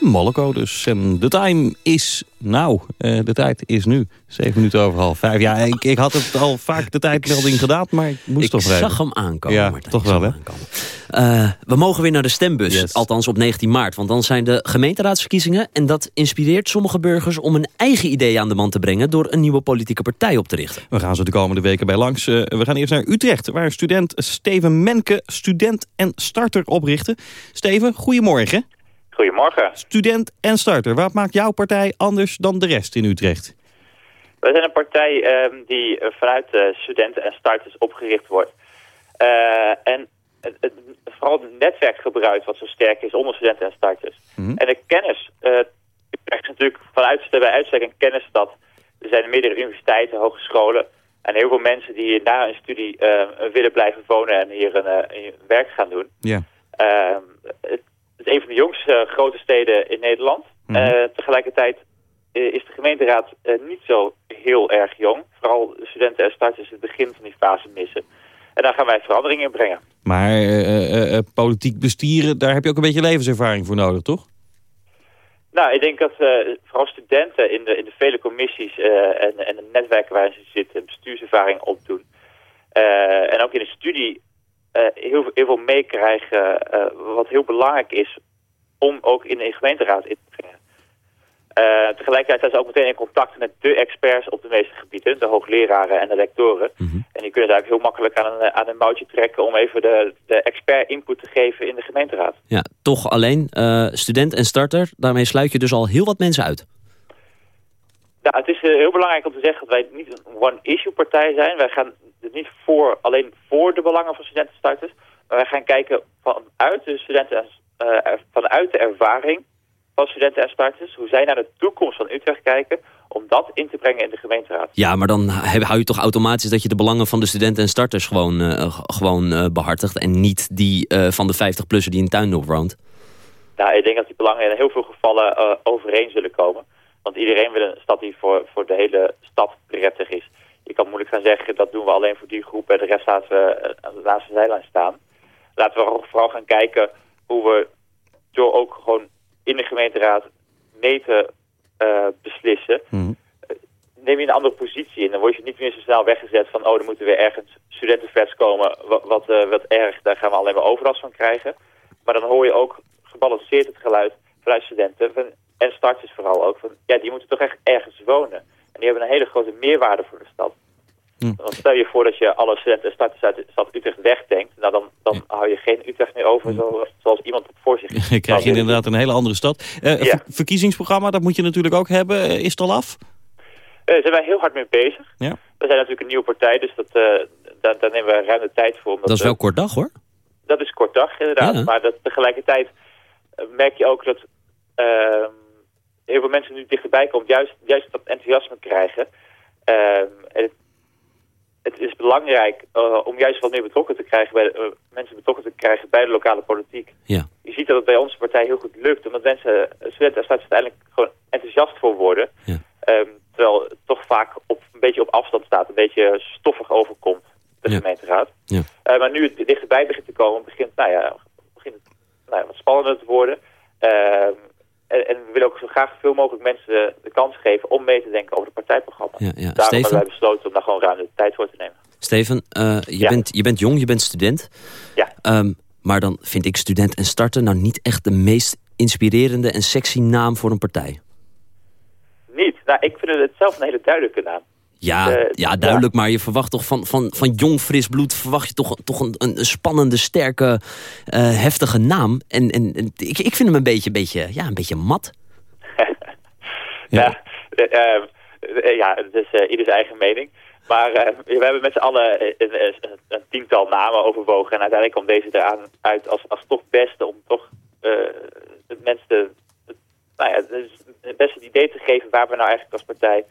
Moloko dus. En de time is nou. eh, de tijd is nu. Zeven minuten over half vijf. Ja, ik, ik had het al vaak de tijdmelding gedaan, maar ik moest Ik toch even. zag hem aankomen, Ja, Martijn, toch ik wel hè? Eh, we mogen weer naar de stembus, althans op 19 maart. Want dan zijn de gemeenteraadsverkiezingen. En dat inspireert sommige burgers om een eigen idee aan de man te brengen... door een nieuwe politieke partij op te richten. We gaan zo de komende weken bij langs. Eh, we gaan eerst naar Utrecht, waar student Steven Menke student en starter oprichten. Steven, goedemorgen. Goedemorgen. Student en starter, wat maakt jouw partij anders dan de rest in Utrecht? Wij zijn een partij ehm, die vanuit eh, studenten en starters opgericht wordt. Eh, en het, het- vooral het netwerk gebruikt wat zo sterk is onder studenten en starters. En de kennis, je krijgt natuurlijk vanuit bij uitstek een kennisstad. Er zijn meerdere universiteiten, hogescholen en heel veel mensen die hier na een studie willen blijven wonen en hier een, een werk gaan doen. Ja. Ehm, het, een van de jongste eh, grote steden in Nederland. Eh, tegelijkertijd eh, is de gemeenteraad niet zo heel erg jong. Vooral de studenten en starters het begin van die fase missen. En daar gaan wij verandering in brengen. Maar politiek besturen, daar heb je ook een beetje levenservaring voor nodig, toch? Nou, ik denk dat vooral studenten in de, in de vele commissies en, en de netwerken waarin ze zitten bestuurservaring opdoen. En ook in de studie heel, veel- heel veel meekrijgen eh, wat heel belangrijk is om ook in de gemeenteraad in te brengen. Eh, tegelijkertijd zijn ze ook meteen in contact met de experts op de meeste gebieden, de hoogleraren en de lectoren. En die kunnen ze eigenlijk heel makkelijk aan een, aan een mouwtje trekken om even de, de expert input te geven in de gemeenteraad. Ja, toch alleen eh, student en starter. Daarmee sluit je dus al heel wat mensen uit. Nou, het is eh, heel belangrijk om te zeggen dat wij niet een one-issue partij zijn. Wij gaan voor, alleen voor de belangen van studenten en starters. Maar wij gaan kijken vanuit de, studenten, en- eh, er- vanuit de ervaring van studenten en starters. Hoe zij naar de toekomst van Utrecht kijken. Om dat in te brengen in de gemeenteraad. Ja, maar dan hou je toch automatisch dat je de belangen van de studenten en starters gewoon, eh, gewoon eh, behartigt. En niet die van de 50-plusser die in Tuindorp woont. Nou, ik denk dat die belangen in heel veel gevallen overeen zullen komen. Want iedereen wil een stad die voor, voor de hele stad prettig is. Je kan moeilijk gaan zeggen, dat doen we alleen voor die groep en de rest laten we eh, aan de laatste zijlijn staan. Laten we vooral gaan kijken hoe we door ook gewoon in de gemeenteraad mee te eh, beslissen, neem je een andere positie in. Dan word je niet meer zo snel weggezet van, oh, er moeten weer ergens studentenvets komen. Wat, wat, eh, wat erg, daar gaan we alleen maar overlast van krijgen. Maar dan hoor je ook gebalanceerd het geluid vanuit studenten. Van, en starters vooral ook. Van, ja, die moeten toch echt ergens wonen. En die hebben een hele grote meerwaarde voor de stad. Dan stel je voor dat je alle studenten en starters uit de stad Utrecht wegdenkt. Nou, dan, dan hou je geen Utrecht meer over zoals, zoals iemand het voor zich [LAUGHS] Dan krijg je inderdaad een hele andere stad. Eh, Ja. verkiezingsprogramma, dat moet je natuurlijk ook hebben. Eh, is het al af? Daar zijn wij heel hard mee bezig. Ja. We zijn natuurlijk een nieuwe partij, dus dat, eh, daar, daar nemen we ruim de tijd voor. omdat Dat is we- wel kort dag hoor. Dat is kort dag, inderdaad. Ja. Maar dat, tegelijkertijd eh, merk je ook dat ehm, heel veel mensen nu dichterbij komen, juist, juist dat enthousiasme krijgen. Ehm, en het, het is belangrijk eh, om juist wat meer betrokken te krijgen bij de, eh, mensen betrokken te krijgen bij de lokale politiek. Ja. Je ziet dat het bij onze partij heel goed lukt, omdat mensen, eh, studenten en uiteindelijk gewoon enthousiast voor worden. Ehm, terwijl het toch vaak op, een beetje op afstand staat, een beetje stoffig overkomt, de gemeenteraad. Ja. Maar nu het dichterbij begint te komen, begint, nou ja, begint het nou ja, wat spannender te worden. Ehm, en, en we willen ook zo graag veel mogelijk mensen de kans geven om mee te denken over het partijprogramma. Ja, ja. Daarom hebben wij besloten om daar gewoon ruim de tijd voor te nemen. Steven, eh, je, Ja. bent, je bent jong, je bent student. Ja. Ehm, maar dan vind ik student en starten nou niet echt de meest inspirerende en sexy naam voor een partij. Niet. Nou, ik vind het zelf een hele duidelijke naam. Ja, Eh, ja duidelijk, maar je verwacht toch van, van, van jong fris bloed... verwacht je toch, toch een, een spannende, sterke, eh, heftige naam. En, en, en ik, ik vind hem een beetje, beetje, ja, een beetje mat. Ja, eh, eh, eh, ja het is ieders eigen mening. Maar we hebben met z'n allen een, een, tiental namen overwogen. En uiteindelijk kwam deze eraan uit als, als toch beste om toch de mensen nou ja, dus het beste het idee te geven waar we nou eigenlijk als partij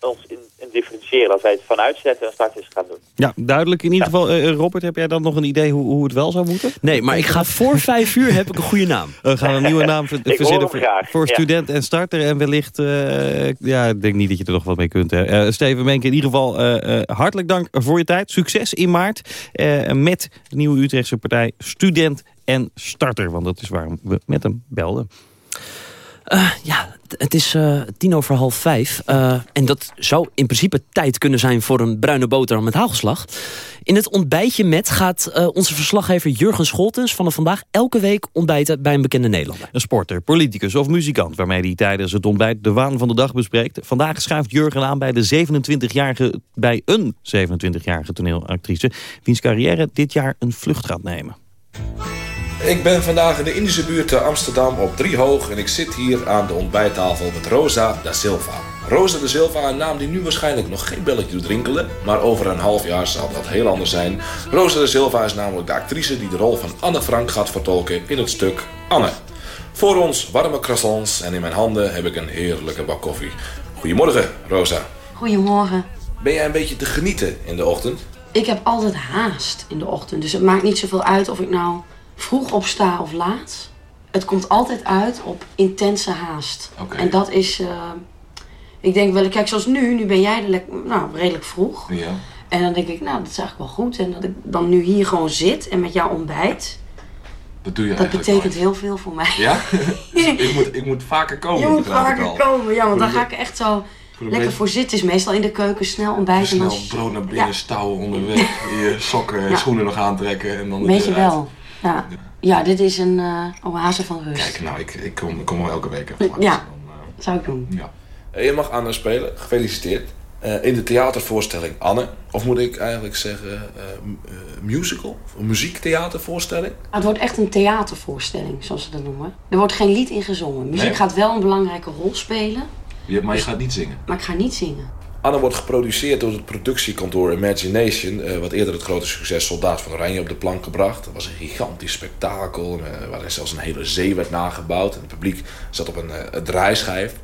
ons in, in differentiëren. Dat wij het vanuit zetten en starters gaan doen. Ja, duidelijk. In ieder geval, eh, Robert, heb jij dan nog een idee hoe, hoe het wel zou moeten? Nee, maar ik ga voor vijf uur heb ik een goede naam. [LAUGHS] We gaan een nieuwe naam ver- [LAUGHS] Ik hoor verzinnen hem voor, graag, voor ja. student en starter. En wellicht, eh, ja, ik denk niet dat je er nog wat mee kunt. Hè. Eh, Steven Menke, in ieder geval eh, eh, hartelijk dank voor je tijd. Succes in maart eh, met de nieuwe Utrechtse partij Student en Starter. Want dat is waarom we met hem belden. Eh, ja, het is eh, tien over half vijf. eh, en dat zou in principe tijd kunnen zijn voor een bruine boterham met hagelslag. In het ontbijtje met gaat onze verslaggever Jurgen Scholtens vanaf vandaag elke week ontbijten bij een bekende Nederlander. Een sporter, politicus of muzikant waarmee hij tijdens het ontbijt de waan van de dag bespreekt. Vandaag schuift Jurgen aan bij, de 27-jarige, bij een 27-jarige toneelactrice... wiens carrière dit jaar een vlucht gaat nemen. Ik ben vandaag in de Indische buurt te Amsterdam op Driehoog en ik zit hier aan de ontbijttafel met Rosa da Silva. Rosa da Silva, een naam die nu waarschijnlijk nog geen belletje doet rinkelen, maar over een half jaar zal dat heel anders zijn. Rosa da Silva is namelijk de actrice die de rol van Anne Frank gaat vertolken in het stuk Anne. Voor ons warme croissants en in mijn handen heb ik een heerlijke bak koffie. Goedemorgen, Rosa. Goedemorgen. Ben jij een beetje te genieten in de ochtend? Ik heb altijd haast in de ochtend. Dus het maakt niet zoveel uit of ik nou vroeg opsta of laat. Het komt altijd uit op intense haast. En dat is... eh, ik denk wel... Kijk, zoals nu. Nu ben jij nou, redelijk vroeg. Ja. En dan denk ik, nou, dat is eigenlijk wel goed. En dat ik dan nu hier gewoon zit en met jou ontbijt. Dat doe je Dat betekent heel veel voor mij. Ja? [LAUGHS] Dus ik, moet, ik moet vaker komen. Je moet vaker al. komen. Ja, want dan ga ik echt zo lekker voor zitten. Is meestal in de keuken snel ontbijten. en Snel dan brood naar binnen Ja. stouwen onderweg. [LAUGHS] Je sokken en Ja. schoenen nog aantrekken. En dan Weet je wel. Ja. ja, dit is een eh oase van rust. Kijk, nou, ik, ik kom, ik kom wel elke week even langs. Ja, zou ik doen. Ja. Eh, Je mag Anne spelen, gefeliciteerd. Eh, in de theatervoorstelling Anne, of moet ik eigenlijk zeggen eh, eh, musical, of een muziektheatervoorstelling? Het wordt echt een theatervoorstelling, zoals ze dat noemen. Er wordt geen lied in gezongen. Muziek Nee? gaat wel een belangrijke rol spelen, Ja, maar je gaat niet zingen. maar ik ga niet zingen. Anne wordt geproduceerd door het productiekantoor Imagination, eh, wat eerder het grote succes Soldaat van Oranje op de plank gebracht. Dat was een gigantisch spektakel, eh, waarin zelfs een hele zee werd nagebouwd en het publiek zat op een, eh, een draaischijf.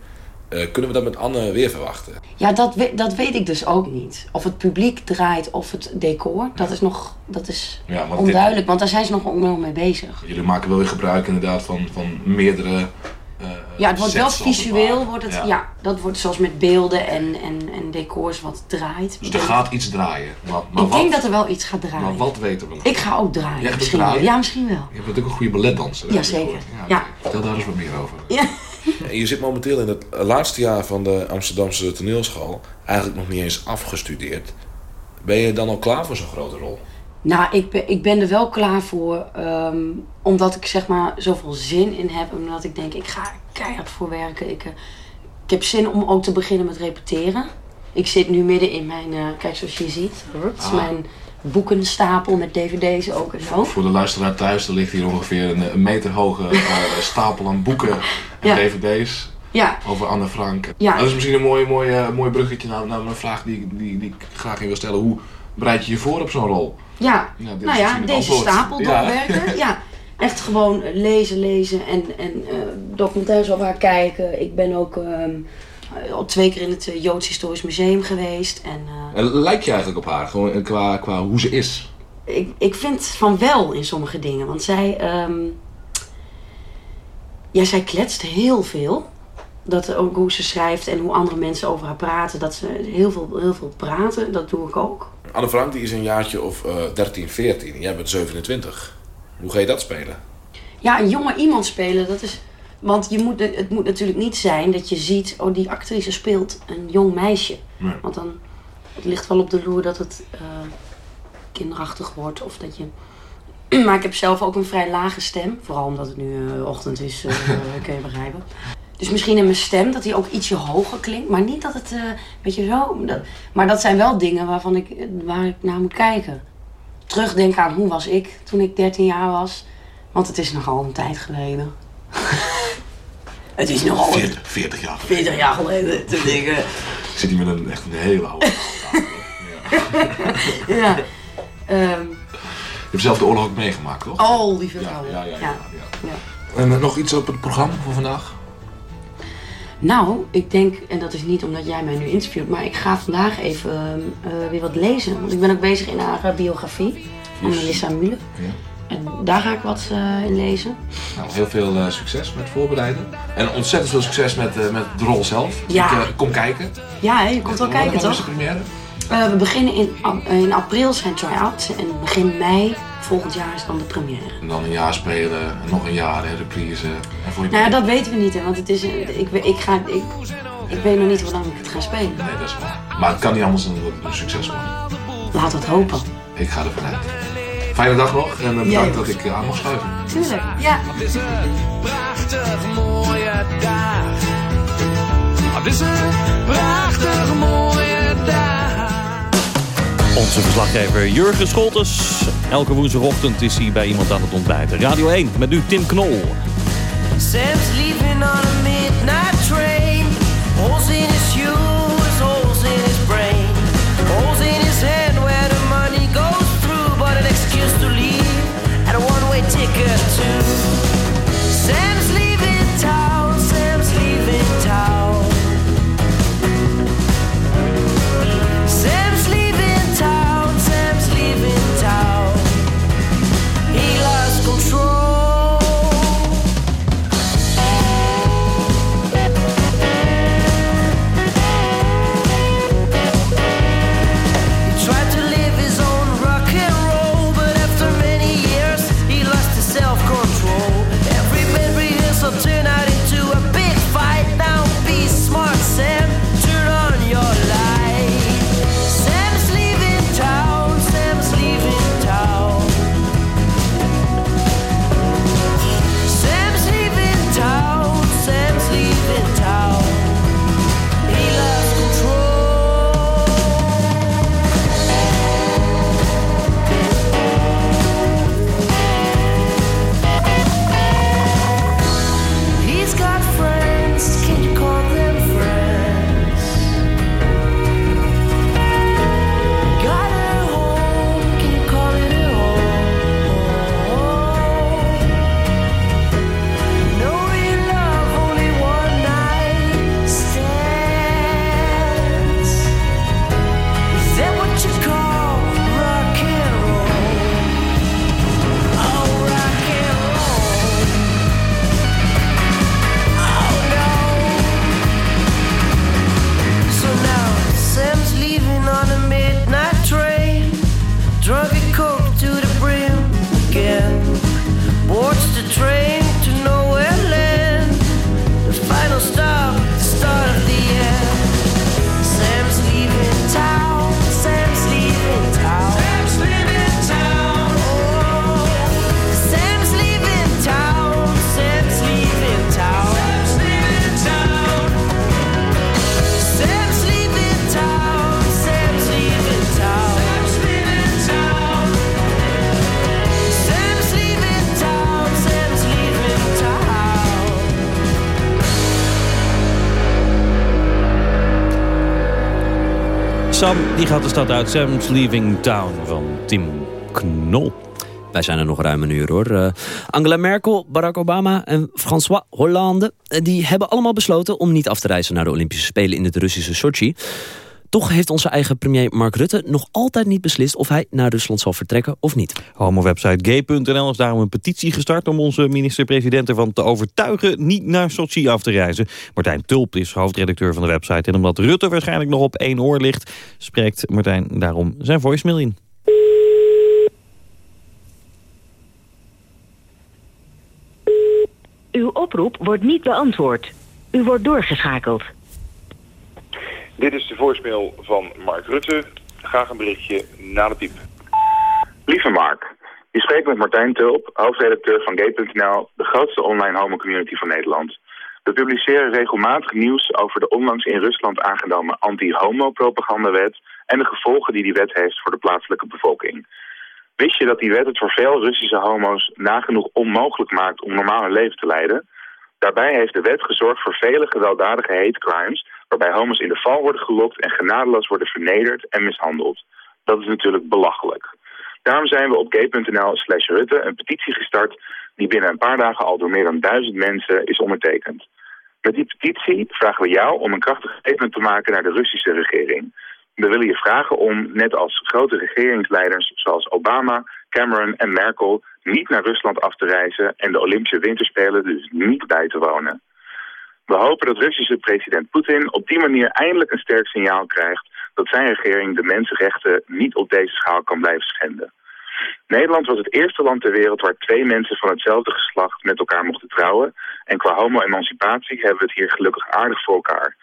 Kunnen we dat met Anne weer verwachten? Ja, dat, we- dat weet ik dus ook niet. Of het publiek draait of het decor, dat is nog dat is Ja, want dit- onduidelijk. Want daar zijn ze nog nog mee bezig. Jullie maken wel weer gebruik inderdaad van, van meerdere. Eh, Ja, het wordt wel visueel, wordt het, Ja. ja. dat wordt zoals met beelden en, en, en decors wat draait. Dus er gaat iets draaien. Maar, maar ik wat, denk dat er wel iets gaat draaien. maar wat weten we nog? Ik ga ook draaien. Jij wel. Ja, misschien wel. Je bent natuurlijk een goede balletdanser. Ja, heb ik zeker. gehoord. Ja. oké. Vertel daar eens wat meer over. Ja, En je zit momenteel in het laatste jaar van de Amsterdamse toneelschool. Eigenlijk nog niet eens afgestudeerd. Ben je dan al klaar voor zo'n grote rol? Nou, ik ben, ik ben er wel klaar voor. ehm, omdat ik zeg maar zoveel zin in heb. Omdat ik denk, ik ga er keihard voor werken. Ik, eh, ik heb zin om ook te beginnen met repeteren. Ik zit nu midden in mijn, eh, kijk zoals je ziet, het is mijn boekenstapel met dvd's ook en zo. Voor de luisteraar thuis, er ligt hier ongeveer een, een meter hoge eh, [LAUGHS] stapel aan boeken en Ja. dvd's. Ja. Over Anne Frank. Ja. Dat is misschien een mooi, mooi, mooi bruggetje naar, naar een vraag die, die, die ik graag in wil stellen. Hoe bereid je je voor op zo'n rol? Ja, is nou ja, deze antwoord. stapel doorwerken. [LAUGHS] Ja. echt gewoon lezen, lezen en, en eh, documentaires over haar kijken. Ik ben ook ehm, al twee keer in het eh, Joods Historisch Museum geweest. En En Lijk je eigenlijk op haar, gewoon qua, qua hoe ze is? ik, ik vind van wel in sommige dingen. Want zij, ehm, ja, zij kletst heel veel. Dat ook hoe ze schrijft en hoe andere mensen over haar praten. Dat ze heel veel, heel veel praten, dat doe ik ook. Anne Frank die is een jaartje of eh 13, 14. Jij bent 27. Hoe ga je dat spelen? Ja, een jonge iemand spelen, dat is... Want je moet, het moet natuurlijk niet zijn dat je ziet... oh, die actrice speelt een jong meisje. Nee. Want dan het ligt wel op de loer dat het eh, kinderachtig wordt. Of dat je... [CLEARS THROAT] maar ik heb zelf ook een vrij lage stem. Vooral omdat het nu eh, ochtend is, eh, [LAUGHS] kun je begrijpen. Dus misschien in mijn stem dat die ook ietsje hoger klinkt. Maar niet dat het, eh weet je zo... Dat, maar dat zijn wel dingen waarvan ik, waar ik naar moet kijken. Terugdenken aan hoe was ik toen ik 13 jaar was. Want het is nogal een tijd geleden. [LAUGHS] het is nogal 40, 40 jaar. 40 jaar geleden te [LAUGHS] denken. Ik zit hier met een echt een hele oude. [LAUGHS] ja. Ehm, Je hebt zelf de oorlog ook meegemaakt, toch? oh, lieve vrouwen. ja, ja, ja, ja. En eh, nog iets op het programma voor vandaag? Nou, ik denk, en dat is niet omdat jij mij nu interviewt, maar ik ga vandaag even eh, weer wat lezen. Want ik ben ook bezig in haar eh, biografie van Yes. Melissa Müller. Ja. En daar ga ik wat eh, in lezen. Nou, heel veel eh, succes met voorbereiden. En ontzettend veel succes met, eh, met de rol zelf. Ja. Ik, eh, kom kijken. Ja, hè, je komt wel kijken, is toch? de première? Eh, we beginnen in, in april zijn try-outs en begin mei volgend jaar is dan de première. En dan een jaar spelen, en nog een jaar, hè, reprise. En voor je Nou ja, dat weten we niet, hè, want het is, ik, ik, ga, ik, ik weet nog niet hoe lang ik het ga spelen. Nee, dat is waar. Maar het kan niet anders dan dat het een succes wordt. Laten we het hopen. Ik ga ervan uit. Fijne dag nog en eh, bedankt Jij. dat ik eh, aan mag schuiven. Tuurlijk, ja. Het is een prachtig mooie dag. Het is een prachtig mooie dag. Onze verslaggever Jurgen Scholtes. Elke woensdagochtend is hij bij iemand aan het ontbijten. Radio 1 met nu Tim Knol. Sam, die gaat de stad uit. Sam's Leaving Town van Tim Knol. Wij zijn er nog ruim een uur hoor. Eh, Angela Merkel, Barack Obama en François Hollande... eh, die hebben allemaal besloten om niet af te reizen naar de Olympische Spelen in het Russische Sochi. Toch heeft onze eigen premier Mark Rutte nog altijd niet beslist... of hij naar Rusland zal vertrekken of niet. Homowebsite gay.nl is daarom een petitie gestart... om onze minister-president ervan te overtuigen niet naar Sochi af te reizen. Martijn Tulp is hoofdredacteur van de website. En omdat Rutte waarschijnlijk nog op één oor ligt... spreekt Martijn daarom zijn voicemail in. Uw oproep wordt niet beantwoord. U wordt doorgeschakeld. Dit is de voicemail van Mark Rutte. Graag een berichtje na de piep. Lieve Mark, je spreekt met Martijn Tulp, hoofdredacteur van Gay.nl, de grootste online homo-community van Nederland. We publiceren regelmatig nieuws over de onlangs in Rusland aangenomen anti-homo-propagandawet en de gevolgen die die wet heeft voor de plaatselijke bevolking. Wist je dat die wet het voor veel Russische homo's nagenoeg onmogelijk maakt om normaal een leven te leiden? Daarbij heeft de wet gezorgd voor vele gewelddadige hate crimes, waarbij homo's in de val worden gelokt en genadeloos worden vernederd en mishandeld. Dat is natuurlijk belachelijk. Daarom zijn we op gay.nl slash Rutte een petitie gestart die binnen een paar dagen al door meer dan duizend mensen is ondertekend. Met die petitie vragen we jou om een krachtig statement te maken naar de Russische regering. We willen je vragen om, net als grote regeringsleiders zoals Obama, Cameron en Merkel, niet naar Rusland af te reizen en de Olympische Winterspelen dus niet bij te wonen. We hopen dat Russische president Poetin op die manier eindelijk een sterk signaal krijgt dat zijn regering de mensenrechten niet op deze schaal kan blijven schenden. Nederland was het eerste land ter wereld waar twee mensen van hetzelfde geslacht met elkaar mochten trouwen. En qua homo-emancipatie hebben we het hier gelukkig aardig voor elkaar.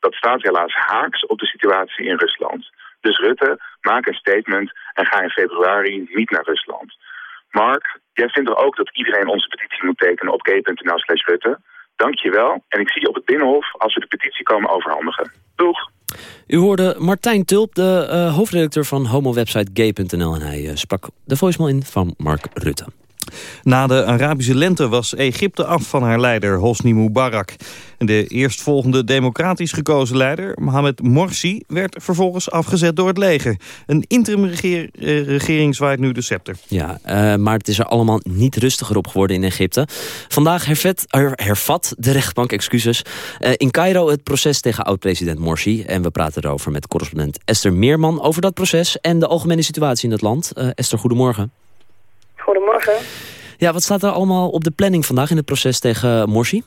Dat staat helaas haaks op de situatie in Rusland. Dus Rutte, maak een statement en ga in februari niet naar Rusland. Mark, jij vindt toch ook dat iedereen onze petitie moet tekenen op gay.nl slash Rutte? Dank je wel en ik zie je op het Binnenhof als we de petitie komen overhandigen. Doeg! U hoorde Martijn Tulp, de eh, hoofdredacteur van homowebsite gay.nl... en hij eh, sprak de voicemail in van Mark Rutte. Na de Arabische lente was Egypte af van haar leider Hosni Mubarak. De eerstvolgende democratisch gekozen leider, Mohamed Morsi... werd vervolgens afgezet door het leger. Een interim regeer, eh, zwaait nu de scepter. Ja, eh, maar het is er allemaal niet rustiger op geworden in Egypte. Vandaag hervat de rechtbank excuses, eh, in Cairo het proces tegen oud-president Morsi. En we praten erover met correspondent Esther Meerman over dat proces... en de algemene situatie in het land. Esther, goedemorgen. Goedemorgen. Ja, wat staat er allemaal op de planning vandaag in het proces tegen Morsi?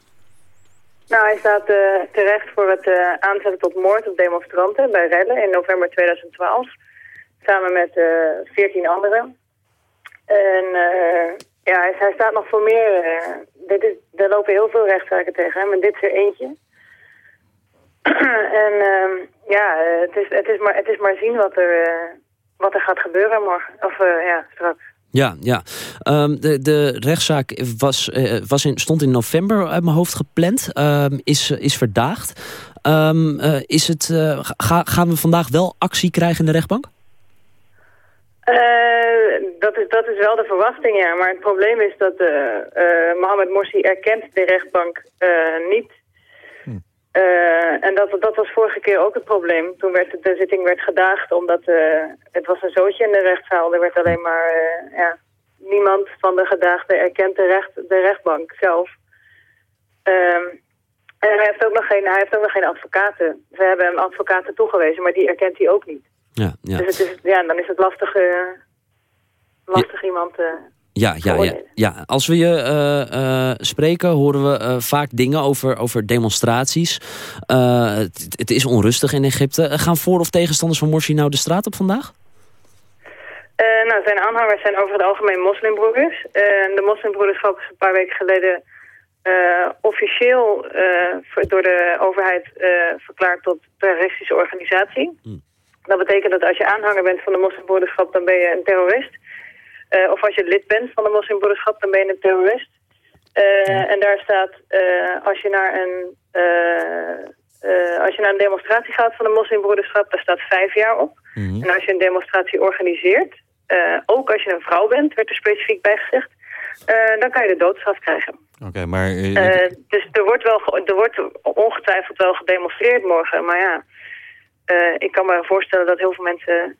Nou, hij staat eh, terecht voor het eh, aanzetten tot moord op demonstranten bij rellen in november 2012. Samen met eh 14 anderen. En ja, hij, hij staat nog voor meer. dit is, er lopen heel veel rechtszaken tegen hem en dit is er eentje. [CLEARS THROAT] en ehm, ja, het is, het, is maar, het is maar zien wat er, wat er gaat gebeuren morgen. Of ja, straks. Ja, ja. Ehm, de, de rechtszaak was, eh, was in, stond in november uit mijn hoofd gepland. Ehm, is, is verdaagd. Ehm, eh, is het, eh, ga, gaan we vandaag wel actie krijgen in de rechtbank? Dat, is, dat is wel de verwachting, ja. Maar het probleem is dat Mohamed Morsi erkent de rechtbank niet. Eh, en dat, dat was vorige keer ook het probleem. Toen werd de, de zitting werd gedaagd omdat eh, het was een zootje in de rechtszaal. Er werd alleen maar, eh, ja, niemand van de gedaagden erkent de, recht, de rechtbank zelf. Ehm, en hij heeft, ook nog geen, hij heeft ook nog geen advocaten. Ze hebben hem advocaten toegewezen, maar die erkent hij ook niet. Ja, ja. Dus het is, ja, dan is het lastig, lastig iemand... Ja, ja, ja, ja. Als we je eh, eh, spreken, horen we eh, vaak dingen over, over demonstraties. Het, het is onrustig in Egypte. Gaan voor- of tegenstanders van Morsi nou de straat op vandaag? Nou, zijn aanhangers zijn over het algemeen moslimbroeders. De moslimbroederschap is een paar weken geleden officieel door de overheid verklaard tot terroristische organisatie. Dat betekent dat als je aanhanger bent van de moslimbroederschap, dan ben je een terrorist. Eh, of als je lid bent van de moslimbroederschap, dan ben je een terrorist. Eh, En daar staat, eh, als, je naar een, als je naar een demonstratie gaat van de moslimbroederschap, daar staat vijf jaar op. En als je een demonstratie organiseert, ook als je een vrouw bent, werd er specifiek bij gezegd, dan kan je de doodstraf krijgen. Oké, maar... dus er wordt, wel, er wordt ongetwijfeld wel gedemonstreerd morgen, maar ja, ik kan me voorstellen dat heel veel mensen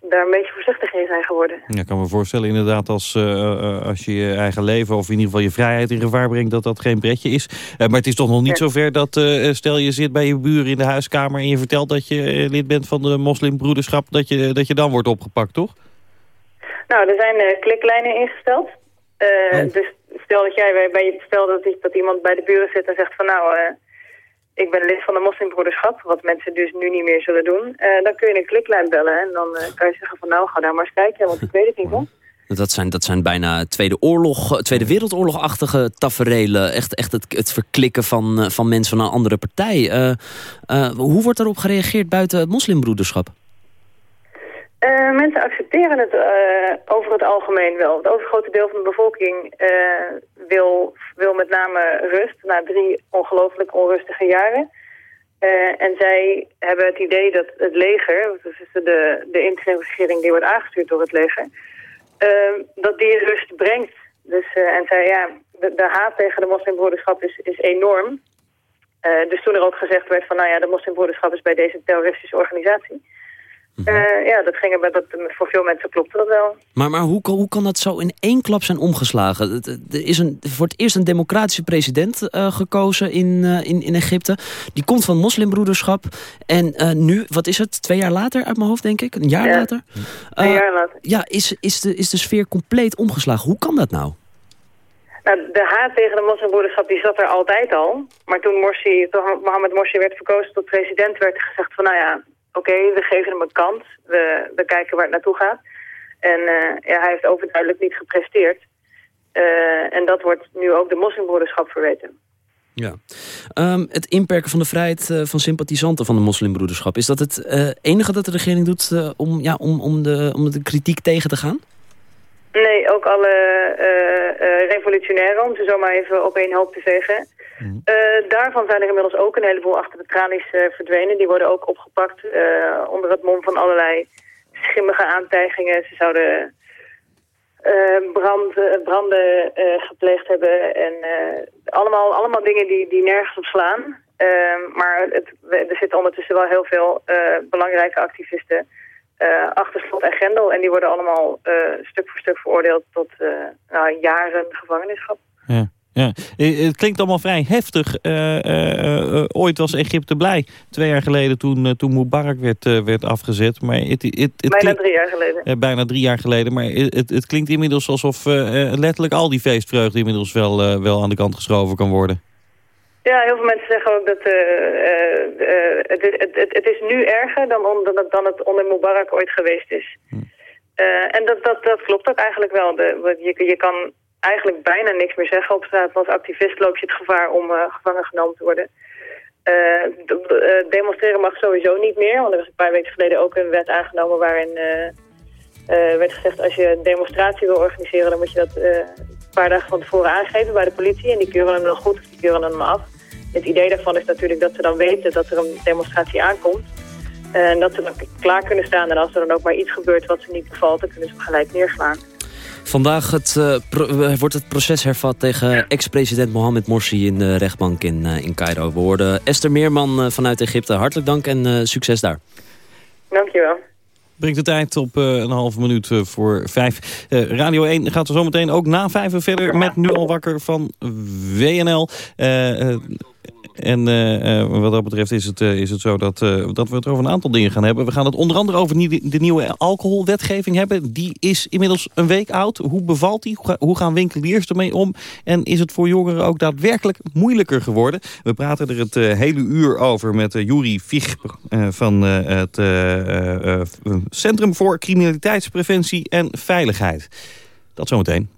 daar een beetje voorzichtig in zijn geworden. Ja, ik kan me voorstellen inderdaad als, eh, eh, als je je eigen leven... of in ieder geval je vrijheid in gevaar brengt, dat dat geen pretje is. Eh, maar het is toch nog niet zover dat, stel je zit bij je buren in de huiskamer... en je vertelt dat je lid bent van de moslimbroederschap... Dat je, dat je dan wordt opgepakt, toch? Nou, er zijn kliklijnen ingesteld. Oh. Dus stel dat jij bij, bij stel dat, dat iemand bij de buren zit en zegt van nou, ik ben lid van de moslimbroederschap, wat mensen dus nu niet meer zullen doen. eh, dan kun je een kliklijn bellen en dan eh, kan je zeggen van nou, ga daar maar eens kijken, want ik weet het niet hoor. Dat zijn, dat zijn bijna Tweede, oorlog, eh, Tweede Wereldoorlog-achtige taferelen. Echt, echt het, het verklikken van, van mensen van een andere partij. Hoe wordt daarop gereageerd buiten het moslimbroederschap? Eh, mensen accepteren het eh, over het algemeen wel. Het overgrote deel van de bevolking eh, wil, wil met name rust na drie ongelooflijk onrustige jaren. En zij hebben het idee dat het leger, dus de, de interimregering die wordt aangestuurd door het leger, dat die rust brengt. Dus, en zij, ja, de, haat tegen de moslimbroederschap is, is enorm. Dus toen er ook gezegd werd van, nou ja, de moslimbroederschap is bij deze terroristische organisatie. Eh, ja, dat ging er met, dat, voor veel mensen klopte dat wel. Maar, maar hoe, kan- hoe kan dat zo in één klap zijn omgeslagen? Er is een, voor het eerst een democratische president eh, gekozen in, eh, in, in Egypte. Die komt van moslimbroederschap. En nu, wat is het, twee jaar later uit mijn hoofd denk ik? Een jaar Ja. later? Een jaar later. Ja, is, is, de, is de sfeer compleet omgeslagen. Hoe kan dat nou? Nou, de haat tegen de moslimbroederschap die zat er altijd al. Maar toen, Morsi, toen Mohammed Morsi werd verkozen tot president, werd er gezegd van nou ja, oké, we geven hem een kans. We, we kijken waar het naartoe gaat. En eh, ja, hij heeft overduidelijk niet gepresteerd. Eh, en dat wordt nu ook de moslimbroederschap verweten. Ja. Ehm, het inperken van de vrijheid eh, van sympathisanten van de moslimbroederschap. Is dat het enige dat de regering doet om, ja, om, om, de, om de kritiek tegen te gaan? Nee, ook alle eh, eh, revolutionairen, om ze zomaar even op één hoop te vegen. Eh, daarvan zijn er inmiddels ook een heleboel achter de tralies verdwenen. Die worden ook opgepakt onder het mom van allerlei schimmige aantijgingen. Ze zouden brand, branden gepleegd hebben en allemaal, allemaal dingen die, die nergens op slaan. Maar het, er zitten ondertussen wel heel veel belangrijke activisten eh, achter slot en grendel. En die worden allemaal eh, stuk voor stuk veroordeeld tot eh, nou, jaren gevangenisschap. Ja. Ja. Het klinkt allemaal vrij heftig. Ooit was Egypte blij. Twee jaar geleden toen, toen Mubarak werd, werd afgezet. Maar het, het, het Bijna drie jaar geleden. Bijna drie jaar geleden. Maar het, het, klinkt inmiddels alsof letterlijk al die feestvreugde inmiddels wel, wel aan de kant geschoven kan worden. Ja, heel veel mensen zeggen ook dat eh, eh, eh, het, het, het, het is nu erger dan, on- dan, dan het onder Mubarak ooit geweest is. Eh, en dat, dat, dat klopt ook eigenlijk wel. De, je, je kan eigenlijk bijna niks meer zeggen op straat. Als activist loop je het gevaar om gevangen genomen te worden. Eh, demonstreren mag sowieso niet meer. Want er was een paar weken geleden ook een wet aangenomen waarin werd gezegd... als je een demonstratie wil organiseren, dan moet je dat een paar dagen van tevoren aangeven bij de politie. En die keuren hem dan goed of die keuren hem af. Het idee daarvan is natuurlijk dat ze dan weten dat er een demonstratie aankomt. En dat ze dan klaar kunnen staan. En als er dan ook maar iets gebeurt wat ze niet bevalt, dan kunnen ze hem gelijk neerslaan. Vandaag het, eh, eh, wordt het proces hervat tegen ex-president Mohamed Morsi in de rechtbank in, eh, in Cairo. We hoorden Esther Meerman eh, vanuit Egypte. Hartelijk dank en eh, succes daar. Dankjewel. Brengt de tijd op eh, een halve minuut eh, voor vijf. Eh, Radio 1 gaat er zometeen ook na vijf uur verder met Nu al wakker van WNL. En eh, eh, wat dat betreft is het, eh, is het zo dat, dat we het over een aantal dingen gaan hebben. We gaan het onder andere over de nieuwe alcoholwetgeving hebben. Die is inmiddels een week oud. Hoe bevalt die? Hoe ga- Hoe gaan winkeliers ermee om? En is het voor jongeren ook daadwerkelijk moeilijker geworden? We praten er het hele uur over met Juri Vig van het Centrum voor Criminaliteitspreventie en Veiligheid. Dat zometeen.